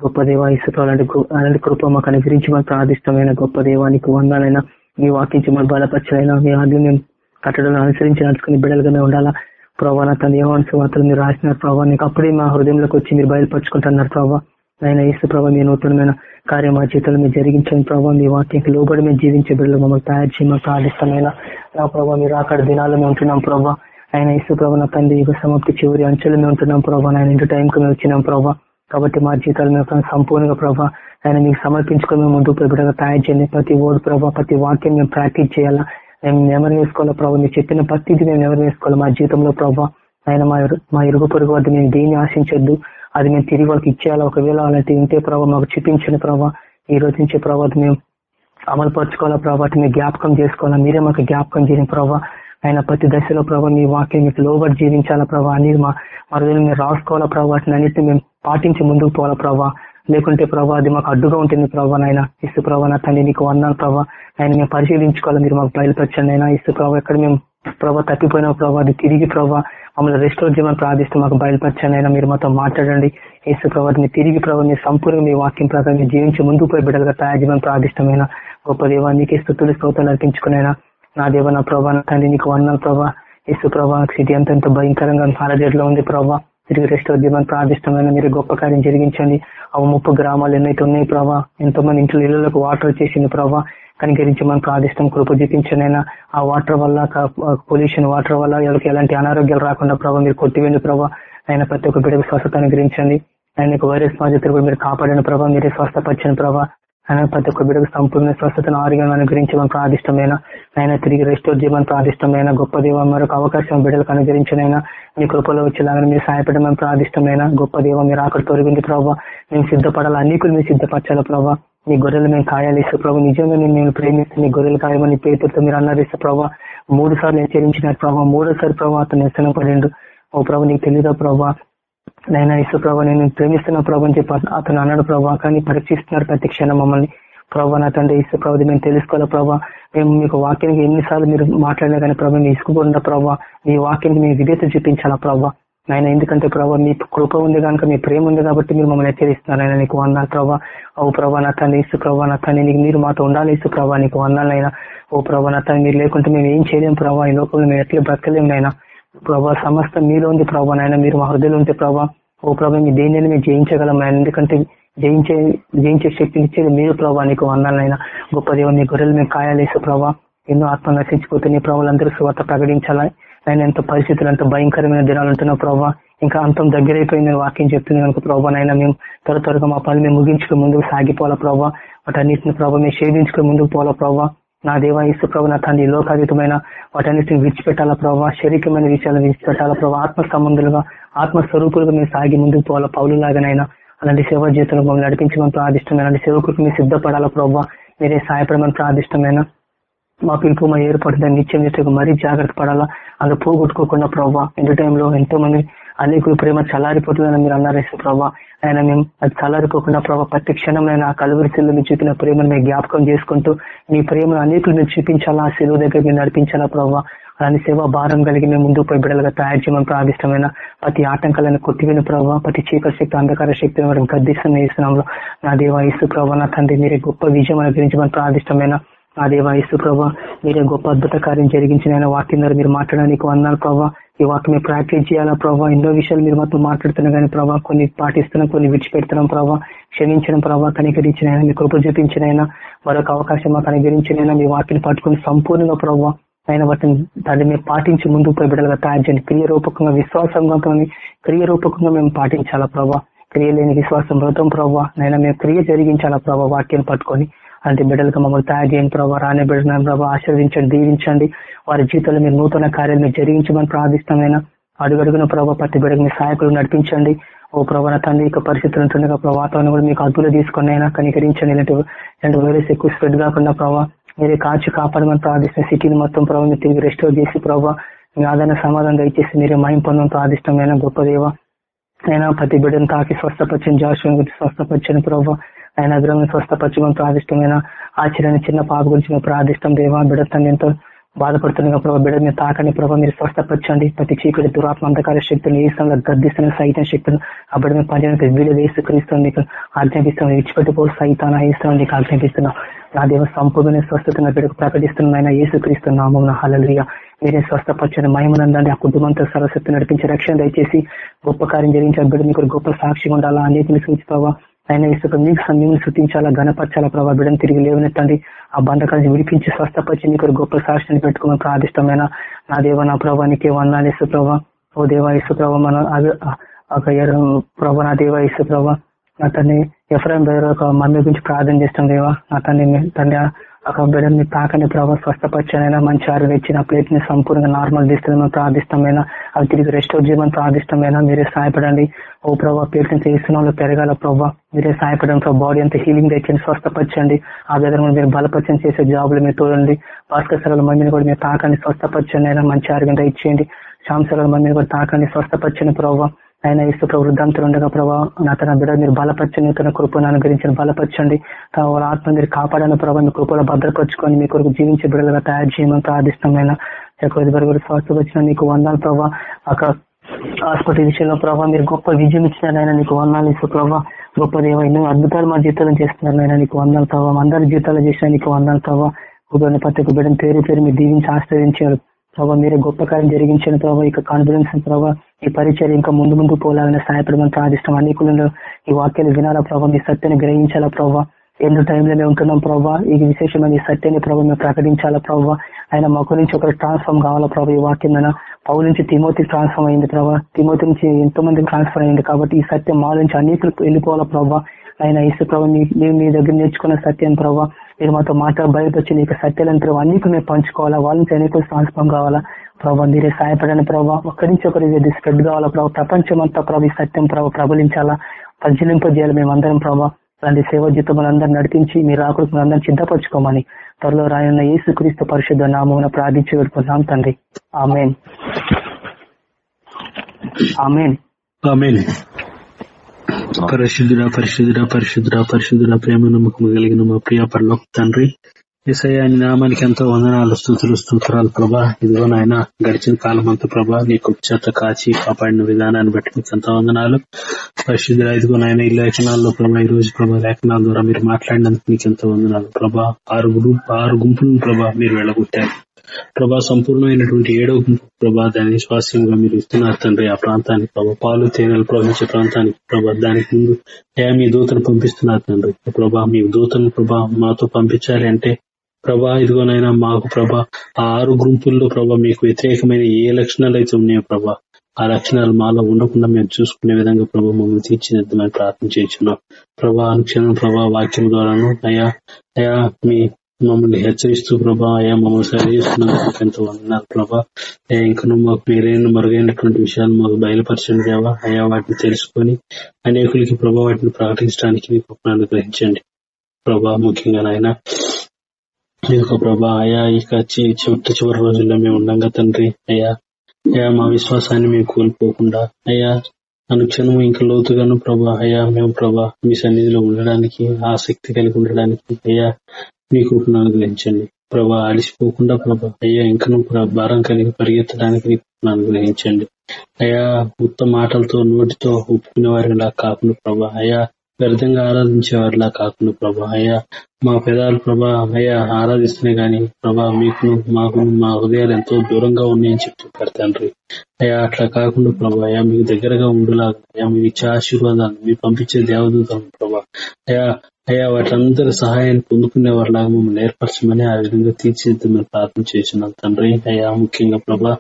గొప్ప దేవ ఇసుప్రభ అలాంటి అలాంటి కృప మాకు అనుగ్రహించి మాకు ప్రార్థిష్టమైన గొప్ప దేవానికి వందాలైనా మీ వాకించి మాకు బలపరచలైనా మీ ఆజ్ఞ మేము కట్టడం అనుసరించి నడుచుకుని బిడ్డలుగానే ఉండాలా. ప్రభావ నా తన ఏమన్స్ వార్తలు మీరు రాసినారు ప్రభావ నీకు అప్పుడే మా హృదయంలోకి వచ్చి మీరు బయలుపరుచుకుంటున్నారు ప్రభావ ఆయన ఇసు ప్రభావ మీ నూతనమైన కార్యం మా జీవితంలో మీరు జరిగించండి ప్రభావ మీ వాక్యంకి లోబడి మేము జీవించే బిడ్డలు మమ్మల్ని తయారు చేయమని ప్రార్థిష్టమైన నా ప్రభావ మీరు అక్కడ దినాల్లో మేము ఉంటున్నాం ప్రభావ ఆయన ఇసు ప్రభావ నా తండ్రి యుగ సమాప్తి చివరి అంచెలు మేము ఉంటున్నాం ప్రభావ ఆయన ఇంటి టైంకి మేము వచ్చినాం ప్రభావ కాబట్టి మా జీవితాలు మేము సంపూర్ణంగా ప్రభావ ఆయన మీకు సమర్పించుకొని మేము ముందుకు బిడ్డగా తయారు చేయండి. ప్రతి ఓడు ప్రభావ ప్రతి వాక్యం మేము ప్రాక్టీస్ చేయాలా? మేము నెమరు వేసుకోవాలా ప్రభావ మీరు చెప్పిన ప్రతిదీ మేము నెమరు వేసుకోవాలి మా జీవితంలో ప్రభావ ఆయన మా మా ఇరుగు పొరుగు వద్ద మేము దేన్ని ఆశించొద్దు? అది మేము తిరిగి వాళ్ళకి ఇచ్చేయాలా? ఒకవేళ అలాంటివి ఉంటే ప్రభావ మాకు చూపించిన ప్రభావ ఈ రోజు నుంచి ప్రభావ మేము అమలు పరచుకోవాలా ప్రభావ మేము జ్ఞాపకం చేసుకోవాలా? మీరే మాకు జ్ఞాపకం చేయని ప్రభావ ఆయన ప్రతి దశలో ప్రభావ మీ వాక్యం మీకు లోబడి జీవించాలా ప్రభావ అని మా మరోజు మీరు రాసుకోవాలా ప్రభావ వాటిని అన్నింటినీ మేము పాటించి ముందుకు పోవాలా ప్రభావ లేకుంటే ప్రభావ అది మాకు అడ్డుగా ఉంటుంది ప్రభావ నాయన. ఇసు ప్రభావ నా తండ్రి నీకు వందాలు ప్రభావ ఆయన మేము పరిశీలించుకోవాలి? మీరు మాకు బయలుపరచండి అయినా ఇసు ప్రభావ ఎక్కడ మేము ప్రభావ తప్పిపోయిన ప్రభావ అది తిరిగి ప్రభావ మమ్మల్ని రెస్టోర్ చేయమని ప్రార్థిస్తూ మాకు బయలుపరచండి అయినా మీరు మాతో మాట్లాడండి. ఏసు ప్రభావ తిరిగి ప్రభావ మీ సంపూర్ణ మీ వాక్యం ప్రకారం మీరు జీవించి ముందుకు పోయి బిడ్డలుగా తయారు చేయమని ప్రార్థిష్టమైన గొప్ప దేవా నీకే స్థుతులు స్తోతాలు అర్పించుకునైనా. నా దేవ నా ప్రభా నా తండ్రి నీకు వన్నాను ప్రభా. ఏసు ప్రభా స్థితి ఎంత ఎంత భయంకరంగా హాలజేట్లో ఉంది ప్రభావ తిరిగి రెస్టోర్ చేయమని ప్రార్థిష్టమైన మీరు గొప్ప కార్యం జరిగించండి. అవి ముప్పు గ్రామాలు ఎన్నైతే ఉన్నాయి ప్రభా? ఎంతో మంది ఇంట్లో ఇళ్ళలోకి వాటర్ వచ్చేసింది ప్రభా? కనికరించమని ప్రార్థిస్తాం కృప చూపించనైనా ఆ వాటర్ వల్ల పొల్యూషన్ వాటర్ వల్ల ఎవరికి ఎలాంటి అనారోగ్యాలు రాకుండా ప్రభావ మీరు కొట్టివేండి ప్రభావ ఆయన ప్రతి ఒక్క బిడ్డకు స్వస్థత అనుగ్రహించండి. ఆయన వైరస్ బాధ్యతలు కూడా మీరు కాపాడిన ప్రభావ మీరే స్వస్థపరిచిన ప్రభావ ఆయన ప్రతి ఒక్క బిడ్డకు సంపూర్ణ స్వస్థతను ఆరోగ్యం అనుగ్రహించమని ప్రార్థిష్టమైన ఆయన తిరిగి రెస్టోర్ చేయమని ప్రార్థిష్టమైన గొప్ప దేవం మరొక అవకాశం బిడ్డలకు అనుగ్రహించినైనా మీ కృపలో వచ్చేలాగా మీరు సహాయపడమని ప్రార్థిష్టమైన గొప్ప దేవ మీరు అక్కడ తొలగింది ప్రభావ మేము సిద్ధపడాలి? అనేకులు మీరు సిద్ధపరచాలి ప్రభావ మీ గొర్రెలు మేము కాయాలి ప్రభు. నిజంగా నేను మేము ప్రేమిస్తే మీ గొర్రెలు కాయమని పేరుతో మీరు అన్నారు ప్రభావ మూడు సార్లు హెచ్చరించినారు ప్రభావ మూడోసారి ప్రభావ అతను వ్యసనం పడిండు. ఓ ప్రభు నీకు తెలియదా ప్రభావ నైనా ఇసు ప్రభావ నేను ప్రేమిస్తున్న ప్రభావ అని చెప్పి అతను అన్నాడు ప్రభావ కానీ పరీక్షిస్తున్నారు ప్రతి క్షణం మమ్మల్ని. ప్రభావ నా తండ్రి ఇసు ప్రభావ మేము తెలుసుకోవాలి ప్రభావ మేము మీకు వాక్యానికి ఎన్నిసార్లు మీరు మాట్లాడినా కానీ ప్రభావ మీ ఇసుకుపోయిన ప్రభావ మీ వాక్యానికి మీ విధేత చూపించాలా ప్రభావ నాయన ఎందుకంటే ప్రభావ మీ కృప ఉంది కనుక మీ ప్రేమ ఉంది కాబట్టి మీరు మమ్మల్ని హెచ్చరిస్తున్నారు. ఆయన నీకు వందాలు ప్రభావ ఓ ప్రభా నా తండ్రి ఇసు ప్రభా నా తండ్రి నీకు మీరు మాతో ఉండాలి ఇసు ప్రభావ నీకు వందాలైనా ఓ ప్రభా నా తండ్రి మీరు లేకుంటే మేము ఏం చేయలేము ప్రభావ ఈ లోపల మేము ఎట్లా బ్రతకలేము నైనా ప్రభా సమస్త మీలో ఉంది ప్రభా నాయన మీరు మా హృదయలో ఉంటే ప్రభా ఓ ప్రభా మీ దేనిని మేము జయించగలం ఆయన ఎందుకంటే జయించే జయించే శక్తిని ఇచ్చేది మీరు ప్రభా నీకు వందాలైనా గొప్ప దేవుని మీ గొర్రెలు మేము కాయాలేసే ప్రభా ఎన్నో ఆత్మ నశించిపోతే నీ ప్రభులందరూ స్వార్థ ప్రకటించాలా? ఆయన ఎంతో పరిస్థితులు ఎంతో భయంకరమైన దినాలు ఉంటున్నావు ప్రభావ ఇంకా అంతం దగ్గరైపోయింది వాక్యం చెప్తుంది కనుక ప్రభావ నైనా మేము త్వర త్వరగా మా పని మేము ముగించుకుని ముందుకు సాగిపోవాలా ప్రభావ వాటన్నిటిని ప్రభావ మేము షేధించుకుని ముందుకు పోవాలా ప్రభావ నా దేవ ఇసు ప్రభు నా తండ్రి లోకాతీతమైన వాటన్నిటిని విడిచిపెట్టాలా ప్రభావ శరీరమైన విషయాలను విడిచిపెట్టాలా ప్రభావ ఆత్మ సంబంధులుగా ఆత్మ స్వరూపులుగా మేము సాగి ముందుకు పోవాలా పౌలు లాగానైనా అలాంటి సేవా జీవితంలో మమ్మల్ని నడిపించమని ప్రార్థిష్టమైన అలాంటి సేవకులకు మీరు సిద్ధపడాలా ప్రభావ మీరే సహాయపడమని ప్రార్థిష్టమైన. మా పిలుపు మా ఏర్పాటు దాన్ని నిత్యం నిత్యం మరీ జాగ్రత్త పడాలా? అందులో పోగొట్టుకోకుండా ప్రభావ ఎందు టైంలో ఎంతో మంది అనేకులు ప్రేమ చల్లారిపోతుందని మీరు అన్నారు ప్రభావ ఆయన మేము అది చల్లారిపోకుండా ప్రభావ ప్రతి క్షణమైన ఆ కలువరిశిల్లో మీరు చూపిన ప్రేమను మేము జ్ఞాపకం చేసుకుంటూ మీ ప్రేమను అనేకులు మీరు చూపించాలా ఆ సెలవు దగ్గర మీరు నడిపించాలా ప్రభావ అలాంటి సేవా భారం కలిగి మేము ముందుకు పోయి బిడ్డలుగా తయారు చేయమని ప్రార్థిష్టమైన ప్రతి ఆటంకాలను కొట్టివిన ప్రభావ ప్రతి చీకటి శక్తి అంధకార శక్తిని మనం గద్దిస్తున్న ఇస్తున్నాంలో నా దేవ ఇసు ప్రభావ నా తండ్రి మీరే గొప్ప విజయం అనుగ్రహించమని ప్రార్థిష్టమైన నా దేవ ప్రభా మీరే గొప్ప అద్భుత కార్యం జరిగించిన వాక్యం ద్వారా మీరు మాట్లాడడానికి అన్నారు ప్రభావ ఈ వాక్యం మీరు ప్రాక్టీస్ చేయాలా ప్రభావ ఎన్నో విషయాలు మీరు మాతో మాట్లాడుతున్నా కానీ ప్రభావ కొన్ని పాటిస్తున్నాం కొన్ని విడిచిపెడుతున్నాం ప్రభావ క్షమించడం ప్రభావ కనికరించిన మీ కృప చూపించిన మరొక అవకాశం మాకు అనుగ్రహించిన మీ వాక్యం పట్టుకుని సంపూర్ణంగా ప్రభావ ఆయన వాటిని దాన్ని మేము పాటించి ముందుకు పోయి బిడ్డలుగా తయారు చేయండి. క్రియరూపకంగా విశ్వాసంగా క్రియ క్రియరూపకంగా మేము పాటించాలా ప్రభావ క్రియ లేని విశ్వాసం వ్రతం ప్రభావ నైనా మేము క్రియ జరిగించాలా ప్రభావ వాక్యం పట్టుకొని అలాంటి బిడ్డలకు మమ్మల్ని తయారు ప్రభావ రాని బిడ్డ ప్రభావ ఆశీర్వించండి దీవించండి. వారి జీవితంలో మీరు నూతన కార్యాలు మీరు జరిగించమని ప్రార్థిస్తామైనా అడుగడుగున ప్రభావ ప్రతి బిడ్డకు మీ సహాయకులు నడిపించండి. ఓ ప్రభావ తండ్రి యొక్క పరిస్థితులు ఉంటుండగా ప్రభావ వాతావరణం కూడా మీకు అద్దులు తీసుకుని అయినా కనికరించండి ఇలాంటి ఇలాంటి వైరస్ ఎక్కువ స్ప్రెడ్ కాకుండా ప్రభావ మీరే కాచి కాపాడమని ప్రార్థిస్తున్న సిటీని మొత్తం ప్రభావ మీరు తిరిగి రెస్టోర్ చేసి ప్రభావ మీ ఆదరణ సమాధానం దయచేసి మీరే మహిం పొందడం ప్రార్థిష్టమైన గొప్ప దేవ అయినా ప్రతి బిడ్డను తాకి స్వస్థపచ్చని జాషుని గురించి స్వస్థపచ్చని ప్రభావ ఆయన అగ్రహం స్వస్థపచ్చమని ప్రాదిష్టమైన ఆశ్చర్యాన్ని చిన్న పాప గురించి మేము ప్రార్థిష్టం దేవా బిడ్డ తను ఎంతో బాధపడుతున్న ప్రభావ బిడ్డ మీరు తాకండి ప్రభావ మీరు స్వస్థపరచండి. ప్రతి చీకటి దురాత్మ అంధకార శక్తులు ఏ సమయంలో గర్దిస్తున్న సైతం శక్తులు ఆ బిడ్డ మేము పనిచేయడానికి వీలు వేసి క్రీస్తు మీకు ఆజ్ఞాపిస్తాం విడిచిపెట్టిపో సైతాన వేస్తాం నీకు ఆజ్ఞాపిస్తున్నాం. నా దేవ సంపూర్ణ స్వస్థత నా బిడ్డకు ప్రకటిస్తున్న ఆయన యేసు నామం హలలియ మీరే స్వస్థపరచని మహిమనందండి. ఆ కుటుంబంతో సరస్వతి నడిపించి రక్షణ దయచేసి గొప్ప కార్యం జరిగించి ఆ బిడ్డ మీకు గొప్ప సాక్షిగా ఉండాలా? అనేకలు సూచిస్తావా ఆయన ఇసుక మీకు సమయం శృతించాలా గణపరచాలా ప్రభావ బిడ్డను తిరిగి లేవనెత్తండి. ఆ బంధకాలను విడిపించి స్వస్థపరిచి మీకు గొప్ప సాక్షిని పెట్టుకోమని ప్రార్థిష్టమైన నా దేవ నా ప్రభానికి వందాలు ఇసు ప్రభా. ఓ దేవ ఇసు ప్రభా మన ప్రభా నా దేవ ఇసు ప్రభా. నా తండ్రి ఎఫ్రాయిం బ్రదర్ ఒక మమ్మీ గురించి ప్రార్థన చేస్తాం దేవా. నా తండ్రి తండ్రి ఒక బిడ్డని తాకని ప్రభావ స్వస్థపచ్చనైనా మంచి ఆరు ఇచ్చిన ప్లేట్ని సంపూర్ణంగా నార్మల్ తీస్తుందని ప్రార్థిస్తామైనా అవి తిరిగి రెస్టోర్ చేయమని ప్రార్థిస్తామైనా మీరే సహాయపడండి. ఓ ప్రభావ ప్లేట్ని చేస్తున్న పెరగాల ప్రభావ మీరే సహాయపడండి ప్రభావ బాడీ అంతా హీలింగ్ తెచ్చండి స్వస్థపరచండి. ఆ విధంగా మీరు బలపరచని చేసే జాబులు మీరు తోడండి. భాస్కర్ సరళ మందిని కూడా మీరు తాకండి స్వస్థపరచండి అయినా మంచి ఆరోగ్యం ఇచ్చేయండి శాంసరల మందిని కూడా తాకండి స్వస్థపరచండి ప్రభావ ఆయన ఇసుక వృద్ధాంతులు ఉండగా ప్రభావ నా తన బిడ్డ మీరు బలపరచండి తన కృపను అనుగ్రహించిన బలపరచండి. వాళ్ళ ఆత్మ మీరు కాపాడని ప్రభావ మీ కృపలో భద్రపరచుకొని మీ కొరకు జీవించే బిడ్డలుగా తయారు చేయమని ప్రార్థిష్టమైన వరకు స్వాస్థ వచ్చిన నీకు వందాలు ప్రభావ అక్కడ హాస్పిటల్ విషయంలో ప్రభావ మీరు గొప్ప విజయం ఇచ్చినారైనా నీకు వందాలు ఇసు ప్రభావ గొప్ప దేవ ఎన్నో అద్భుతాలు మా చేస్తున్నారు నాయనా నీకు వందాలు ప్రభావ అందరి జీవితాలు చేసిన నీకు వందాలు ప్రభావ ఉపయోగ ప్రతి బిడ్డను పేరు పేరు మీరు దీవించి ఆశ్రయించారు ప్రభావ మీరే గొప్ప కార్యం జరిగించిన ప్రభావ ఇక కాన్ఫిడెన్స్ ప్రభావ ఈ పరిచయం ఇంకా ముందు ముందు పోలాలని సహాయపడమని ప్రార్థిస్తాం అనేకులలో ఈ వాక్యాలు వినాలా ప్రభావ మీ సత్యాన్ని గ్రహించాలా ప్రభావ ఎన్నో టైంలో మేము ఉంటున్నాం ప్రభావ ఈ విశేషమైన ఈ సత్యాన్ని ప్రభావ మేము ప్రకటించాలా ప్రభావ ఆయన మాకు నుంచి ఒకరు ట్రాన్స్ఫార్మ్ కావాలా ప్రభావ ఈ వాక్యం పౌరు నుంచి తిమోతి ట్రాన్స్ఫార్మ్ అయింది ప్రభావ తిమోతి నుంచి ఎంతో మంది ట్రాన్స్ఫర్ అయింది కాబట్టి ఈ సత్యం మా నుంచి అనేకులు వెళ్ళిపోవాలా ప్రభావ ఆయన ఇసు ప్రభావ మీ దగ్గర నేర్చుకున్న సత్యం ప్రభావ మీరు మాతో మాట బయటొచ్చి నీకు సత్యాలంతరం అన్నిటి మేము పంచుకోవాలా? వాళ్ళ నుంచి అనేకులు ట్రాన్స్ఫార్మ్ కావాలా? ప్రభావ మీరే సహాయపడని ప్రభావ ఒకరి నుంచి ఒకరి ఇది స్ప్రెడ్ కావాలా ప్రభావ ప్రపంచం అంతా ప్రభు సత్యం ప్రభావ ప్రబలించాలా? పరిశీలింపజేయాలి మేమందరం ప్రభావ అలాంటి సేవ జీతములందరూ నడిపించి మీరు ఆకృతి అందరం సిద్ధపరచుకోమని త్వరలో రాయన్న యేసు క్రీస్తు పరిశుద్ధ నామం ప్రార్థించి పెడుతున్నాం తండ్రి. ఆమెన్. ఆమెన్. ఆమెన్. పరిశుద్ధుడ పరిశుద్ధుడ పరిశుద్ధుడ పరిశుద్ధుడ ప్రేమ నమ్మకం కలిగిన మా ప్రియ పరలోక తండ్రి. ఎసయ్య నీ నామానికి ఎంతో వందనాలు స్థుతులు స్తోత్రాలు ప్రభా. ఇదిగో నాయన గడిచిన కాలం అంతా ప్రభా నీకు చేత కాచి కాపాడిన విధానాన్ని బట్టి మీకు ఎంతో వందనాలు. పరిశుద్ధుల ఇదిగో నాయన ఈ లేఖనాల్లో ప్రభా ఈ రోజు ప్రభా లేఖనాల ద్వారా మీరు మాట్లాడినందుకు మీకు ఎంతో వందనాలు. ప్రభా ఆరు గ్రూప్ ఆరు గుంపులను ప్రభా మీరు వెళ్ళగొట్టారు. ప్రభా సంపూర్ణమైనటువంటి ఏడో ప్రభా దాని స్వాస్యంగా మీరు ఇస్తున్నారు తండ్రి. ఆ ప్రాంతానికి ప్రభా పాలు తేనెలు ప్రవహించే ప్రాంతానికి ప్రభా దానికి ముందు ఏ మీ దూతను పంపిస్తున్నారు తండ్రి. ప్రభా మీ దూతను ప్రభా మాతో పంపించాలి అంటే ప్రభా ఇదిగోనైనా మాకు ప్రభా ఆ ఆరు గుంపుల్లో ప్రభా మీకు వ్యతిరేకమైన ఏ లక్షణాలు అయితే ఉన్నాయో ప్రభా ఆ లక్షణాలు మాలో ఉండకుండా మేము చూసుకునే విధంగా ప్రభు మమ్మల్ని తీర్చిదిద్దామని ప్రార్థన చేస్తున్నాం. ప్రభా అనుక్షణం ప్రభా వాక్యం ద్వారాను అయా అయా మీ మమ్మల్ని హెచ్చరిస్తూ ప్రభా అయా మమ్మల్ని సరిచేస్తున్నందుకు ఎంతో వందనాలు ప్రభా. ఇంకా మాకు మీరైన మరుగైనటువంటి విషయాలు మాకు బయలుపరచండి దేవా అయా వాటిని తెలుసుకొని అనేకులకి ప్రభా వాటిని ప్రకటించడానికి మీకు అనుగ్రహించండి. ప్రభా ముఖ్యంగా నాయన ఇదిగో ప్రభా అయా ఇక చివరి చివరి రోజుల్లో మేము ఉండగా తండ్రి. అయ్యా అయ్యా మా విశ్వాసాన్ని మేము కోల్పోకుండా అయ్యా అనుక్షణము ఇంకా లోతుగాను ప్రభా అయా మేము ప్రభా మీ సన్నిధిలో ఉండడానికి ఆసక్తి కలిగి ఉండడానికి అయ్యా మీ కృపను అనుగ్రహించండి. ప్రభా అలిసిపోకుండా ప్రభా అయ్యా ఇంకను భారం కలిగి పరిగెత్తడానికి మీ కృపను అనుగ్రహించండి. అయా ఉత్త మాటలతో నోటితో ఒప్పుకునే వారిలా కాకుండా ప్రభా. అయా వ్యర్థంగా ఆరాధించే వారిలా కాకుండా ప్రభా. అయ్యా మా పెదాలు ప్రభా అయ్యా ఆరాధిస్తున్నాయి గాని ప్రభా మీకు మాకు మా హృదయాలు ఎంతో దూరంగా ఉన్నాయని చెప్తూ తండ్రి అయ్యా అట్లా కాకుండా ప్రభా అయ్యా మీకు దగ్గరగా ఉండేలాగా అయ్యా మీ ఇచ్చే ఆశీర్వాదాలు మీరు పంపించే దేవదూతలు ప్రభా. అయ్యా అయ్యా వాటిలందరి సహాయాన్ని పొందుకునే వారిలాగా మమ్మల్ని ఏర్పరచమని ఆ విధంగా తీర్చిదిద్దమని ప్రార్థన చేస్తున్నాం. తండ్రి అయ్యా ముఖ్యంగా ప్రభా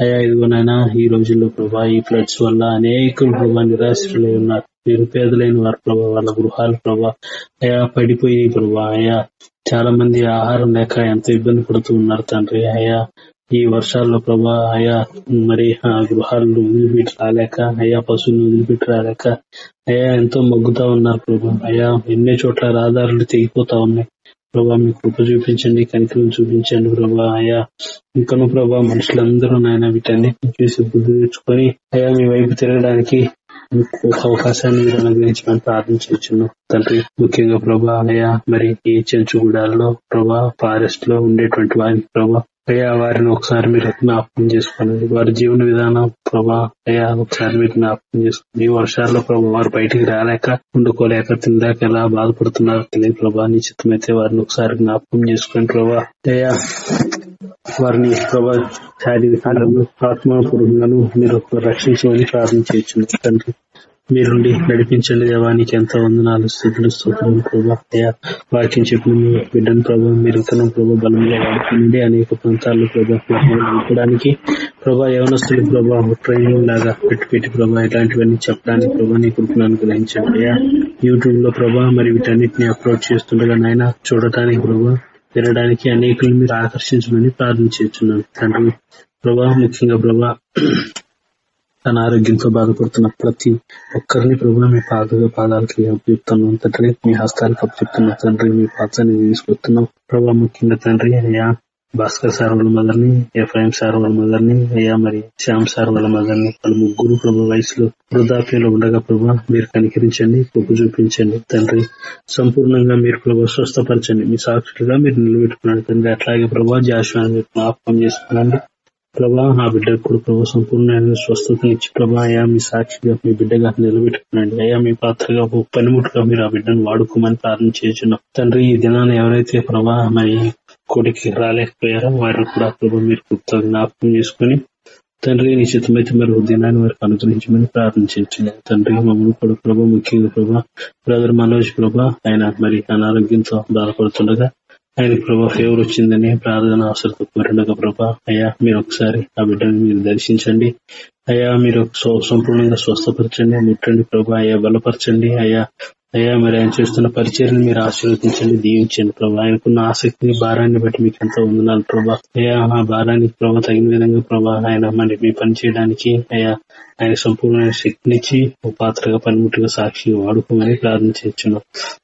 అయ్యా ఇదిగోనైనా ఈ రోజుల్లో ప్రభా ఈ ఫ్లడ్స్ వల్ల అనేకులు ప్రభా నిరాశ్రులై ఉన్నారు. నిరుపేదలైన వారు ప్రభా వాళ్ళ గృహాలు ప్రభా అయా పడిపోయి ప్రభా అయా చాలా మంది ఆహారం లేక ఎంతో ఇబ్బంది పడుతూ ఉన్నారు తండ్రి. అయ్యా ఈ వర్షాల్లో ప్రభా అయా మరి ఆ గృహాలను వదిలిపెట్టి రాలేక అయా పశువులను వదిలిపెట్టి రాలేక అయా ఎంతో మగ్గుతా ఉన్నారు ప్రభా. అయా ఎన్నో చోట్ల రహదారులు తెగిపోతా ఉన్నాయి. ప్రభా మీ కృప చూపించండి కనికరం చూపించండి ప్రభా అయా ఇంకను ప్రభా మనుషులందరూ నాయన వీటన్నిటిని చూసి బుద్ధి తెచ్చుకొని అయా మీ వైపు తిరగడానికి ఒక అవకాశాన్ని మీరు అనుగ్రహించమని ప్రార్థించున్నాం తండ్రి ముఖ్యంగా ప్రభా అయా మరి ఈ చెంచుగూడాలలో ప్రభా ఫారెస్ట్లో ఉండేటువంటి వారికి ప్రభా అయ్యా వారిని ఒకసారి మీరు జ్ఞాపకం చేసుకోండి. వారి జీవన విధానం ప్రభా అయ్యా ఒకసారి మీరు జ్ఞాపకం చేసుకోండి. ఈ వర్షాల్లో ప్రభా వారు బయటికి రాలేక ఉండుకోలేక తిందాక ఎలా బాధపడుతున్నారో తెలియదు ప్రభా. నిశ్చితమైతే వారిని ఒకసారి జ్ఞాపకం చేసుకోండి ప్రభా. అయ్యా వారిని ప్రభా శారీరకంగాను ఆత్మపూర్వకంగాను మీరు రక్షించమని ప్రార్థన చేయొచ్చు తండ్రి. మీరుండి నడిపించండి దేవానికి ఎంత వందనాలు స్థితులు స్తోత్రాలు ప్రభా. వాక్యం చెప్పిన మీ బిడ్డను ప్రభావ మీరు ఇతను ప్రభావ బలంగా వాడుకునండి అనేక ప్రాంతాల్లో ప్రభావడానికి ప్రభా యవనస్తులు ప్రభా ట్రైనింగ్ లాగా పెట్టి పెట్టి ప్రభా ఇలాంటివన్నీ చెప్పడానికి ప్రభా నీ కృపను అనుగ్రహించండి. అయ్యా యూట్యూబ్లో ప్రభా మరి వీటన్నిటిని అప్లోడ్ చేస్తుండగా నాయన చూడటానికి ప్రభా వినడానికి అనేకులు మీరు ఆకర్షించమని ప్రార్థన చేస్తున్నాను. తండ్రి ప్రభా ముఖ్యంగా ప్రభా తన ఆరోగ్యంతో బాధపడుతున్న ప్రతి ఒక్కరిని ప్రభు మీ పాద పాదాలకి అప్పచెప్తున్నాం. తండ్రి మీ హస్తాలకు అప్పచెప్తున్నాం తండ్రి మీ పాత్రని తీసుకొస్తున్నాం. ప్రభా ముఖ్యంగా తండ్రి అయ్యా భాస్కర్ సార్ వాళ్ళ మదర్ని ఎఫ్ఐఎం సార్ వాళ్ళ మదర్ని అయ్యా మరి శ్యామ్ సార్ వాళ్ళ మదర్ని వాళ్ళ ముగ్గురు ప్రభు వయసులో వృద్ధాప్యంలో ఉండగా ప్రభు మీరు కనికరించండి పొప్పు చూపించండి. తండ్రి సంపూర్ణంగా మీరు ప్రభు స్వస్థపరచండి. మీ సాక్షులుగా మీరు నిలబెట్టుకున్నాడు తండ్రి. అట్లాగే ప్రభు జాషువాన్ని అని జ్ఞాపకం చేసుకున్నాండి ప్రభా ఆ బిడ్డ కూడా ప్రభా సంపూర్ణ స్వస్థతని ఇచ్చి ప్రభా అయా మీ సాక్షిగా మీ బిడ్డగా నిలబెట్టుకున్నాడు అయా మీ పాత్రగా పనిముట్టుగా మీరు ఆ బిడ్డను వాడుకోమని ప్రార్థన చేస్తున్నాం. తండ్రి ఈ దినాన్ని ఎవరైతే ప్రభా మరి కోటికి రాలేకపోయారో వారిని కూడా ప్రభు మీరు గుప్త జ్ఞాపకం చేసుకుని తండ్రి నిశ్చితమైతే మరి దినాన్ని వారికి అనుగ్రహించమని ప్రార్థన చేయించండి తండ్రి మమ్మల్ని కూడా ప్రభా ముఖ్యంగా ప్రభా బ్రదర్ మనోజ్ ప్రభా ఆయన మరి అనారోగ్యంతో బాధపడుతుండగా ఆయన ప్రభా ఫేవర్ వచ్చిందని ప్రార్థన అవసరం కోరిండగా ప్రభా. అయ్యా మీరు ఒకసారి ఆ బిడ్డని మీరు దర్శించండి. అయ్యా మీరు సంపూర్ణంగా స్వస్థపరచండి ముట్టండి ప్రభా. అయ్యా బలపరచండి. అయ్యా అయ్యా మరి ఆయన చేస్తున్న పరిచయం మీరు ఆశీర్వదించండి దీవించండి ప్రభా. ఆయనకున్న ఆసక్తిని భారాన్ని బట్టి మీకు ఎంతో వందనాలు ప్రభా. అయ్యా ఆ భారానికి ప్రభా తగిన విధంగా ప్రభా ఆయన మరి మీ పని చేయడానికి అయ్యా ఆయన సంపూర్ణమైన శక్తినిచ్చి ఒక పాత్రగా పనిముట్టుగా సాక్షి వాడుకోమని ప్రార్థన చేస్తున్నాం.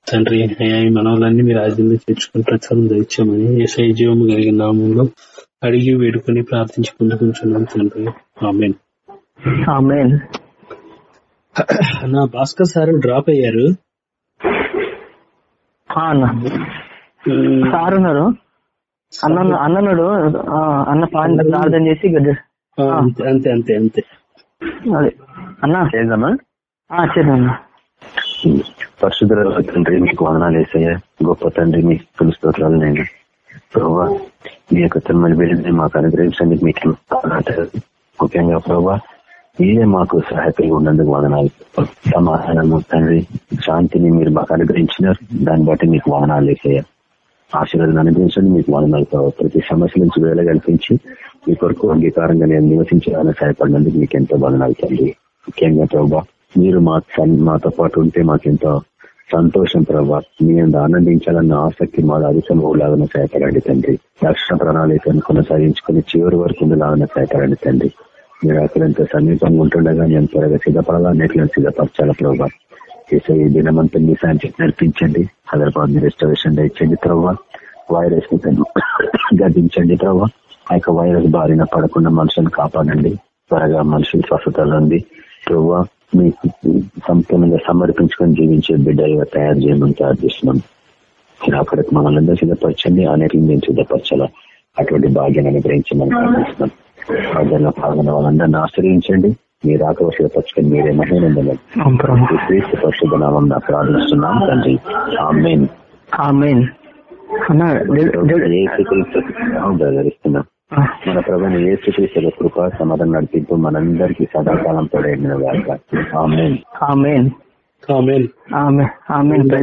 తండ్రి అయ్యా ఈ మనవలన్నీ మీరు ఆజ్ఞలో చేర్చుకుని ప్రచారం దయచామని ఎస్ఐ జీవము కలిగిన నామంలో అడిగి వేడుకొని ప్రార్థించి పొందుకుంటున్నాం తండ్రి. ఆమెన్. నా భాస్కర్ సార్ డ్రాప్ అయ్యారు. అన్న సార్ ఉన్నారు అన్న అన్నన్నాడు అన్న ప్రార్థన చేసి అంతే అంతే అంతే అంతే. అదే. అన్న? చేద్దామా చేద్దాం పరిశుద్ధ తండ్రి మీకు వందనాలు వేసాయ గొప్ప తండ్రి మీ స్తోత్రాలు నేను. ప్రభావ మీ యొక్క తొమ్మిది బిడ్డని మాకు అనుగ్రహించండి. మీకు ముఖ్యంగా ప్రభావ మీరే మాకు సహాయపడి ఉన్నందుకు వదనాలు. సమాధానము తండ్రి. శాంతిని మీరు మాకు అనుగ్రహించినారు. దాన్ని బట్టి మీకు వాహనాలు వేసేయ ఆశీర్వాదం అనుగ్రహించండి. మీకు వదనాలు ప్రతి సమస్య నుంచి వేల కల్పించి మీ కొరకు అంగీకారంగా నేను నివసించాలని సహాయపడినందుకు మీకు ఎంతో వదనాలు తండ్రి. ముఖ్యంగా ప్రభా మీరు మా మాతో పాటు ఉంటే మాకెంతో సంతోషం ప్రభా. మీ ఆనందించాలన్న ఆసక్తి మా అధికం లాగా సహాయపడండి తండ్రి. రక్షణ ప్రణాళికను కొనసాగించుకుని చివరి వరకు లాగా సహాయపడండి తండ్రి. మీరు అక్కడంత సమీపంగా ఉంటుండగా నేను త్వరగా సిద్ధపడాలా? నెట్లను సిద్ధపరచాల ప్రభావ చేసే ఈ దినమంతా మీ సాయం నడిపించండి. హైదరాబాద్ని రెస్టరేషన్ ఇచ్చండి ప్రభావ వైరస్ని (coughs) గడ్డించండి ప్రభావ ఆ యొక్క వైరస్ బారిన పడకుండా మనుషులను కాపాడండి. త్వరగా మనుషులు స్వస్థతలు ఉంది ప్రభావ మీ సంపూర్ణంగా సమర్పించుకొని జీవించే బిడ్డలుగా తయారు చేయమని తయారు చేస్తున్నాం అక్కడికి మమ్మల్ని అందరూ సిద్ధపరచండి. అనేకలు మేము సిద్ధపరచాలా? అటువంటి భాగ్యాన్ని అనుగ్రహించమని ప్రార్థిస్తున్నాం. ప్రజల్లో పాల్గొన్న వాళ్ళందరినీ ఆశ్రయించండి. మీరు ఆకవశలు పచ్చుకొని మీరే మహిళ క్రీస్తు పరిశుద్ధ నామం ప్రార్థిస్తున్నాం తండ్రి. ఇస్తున్నా. మన ప్రభుత్వం ఏ స్థితి కృప సమాధానం నడిపింపు మనందరికీ సదాకాలం తోడైన ఆమెన్. ఆమెన్. ఆమెన్.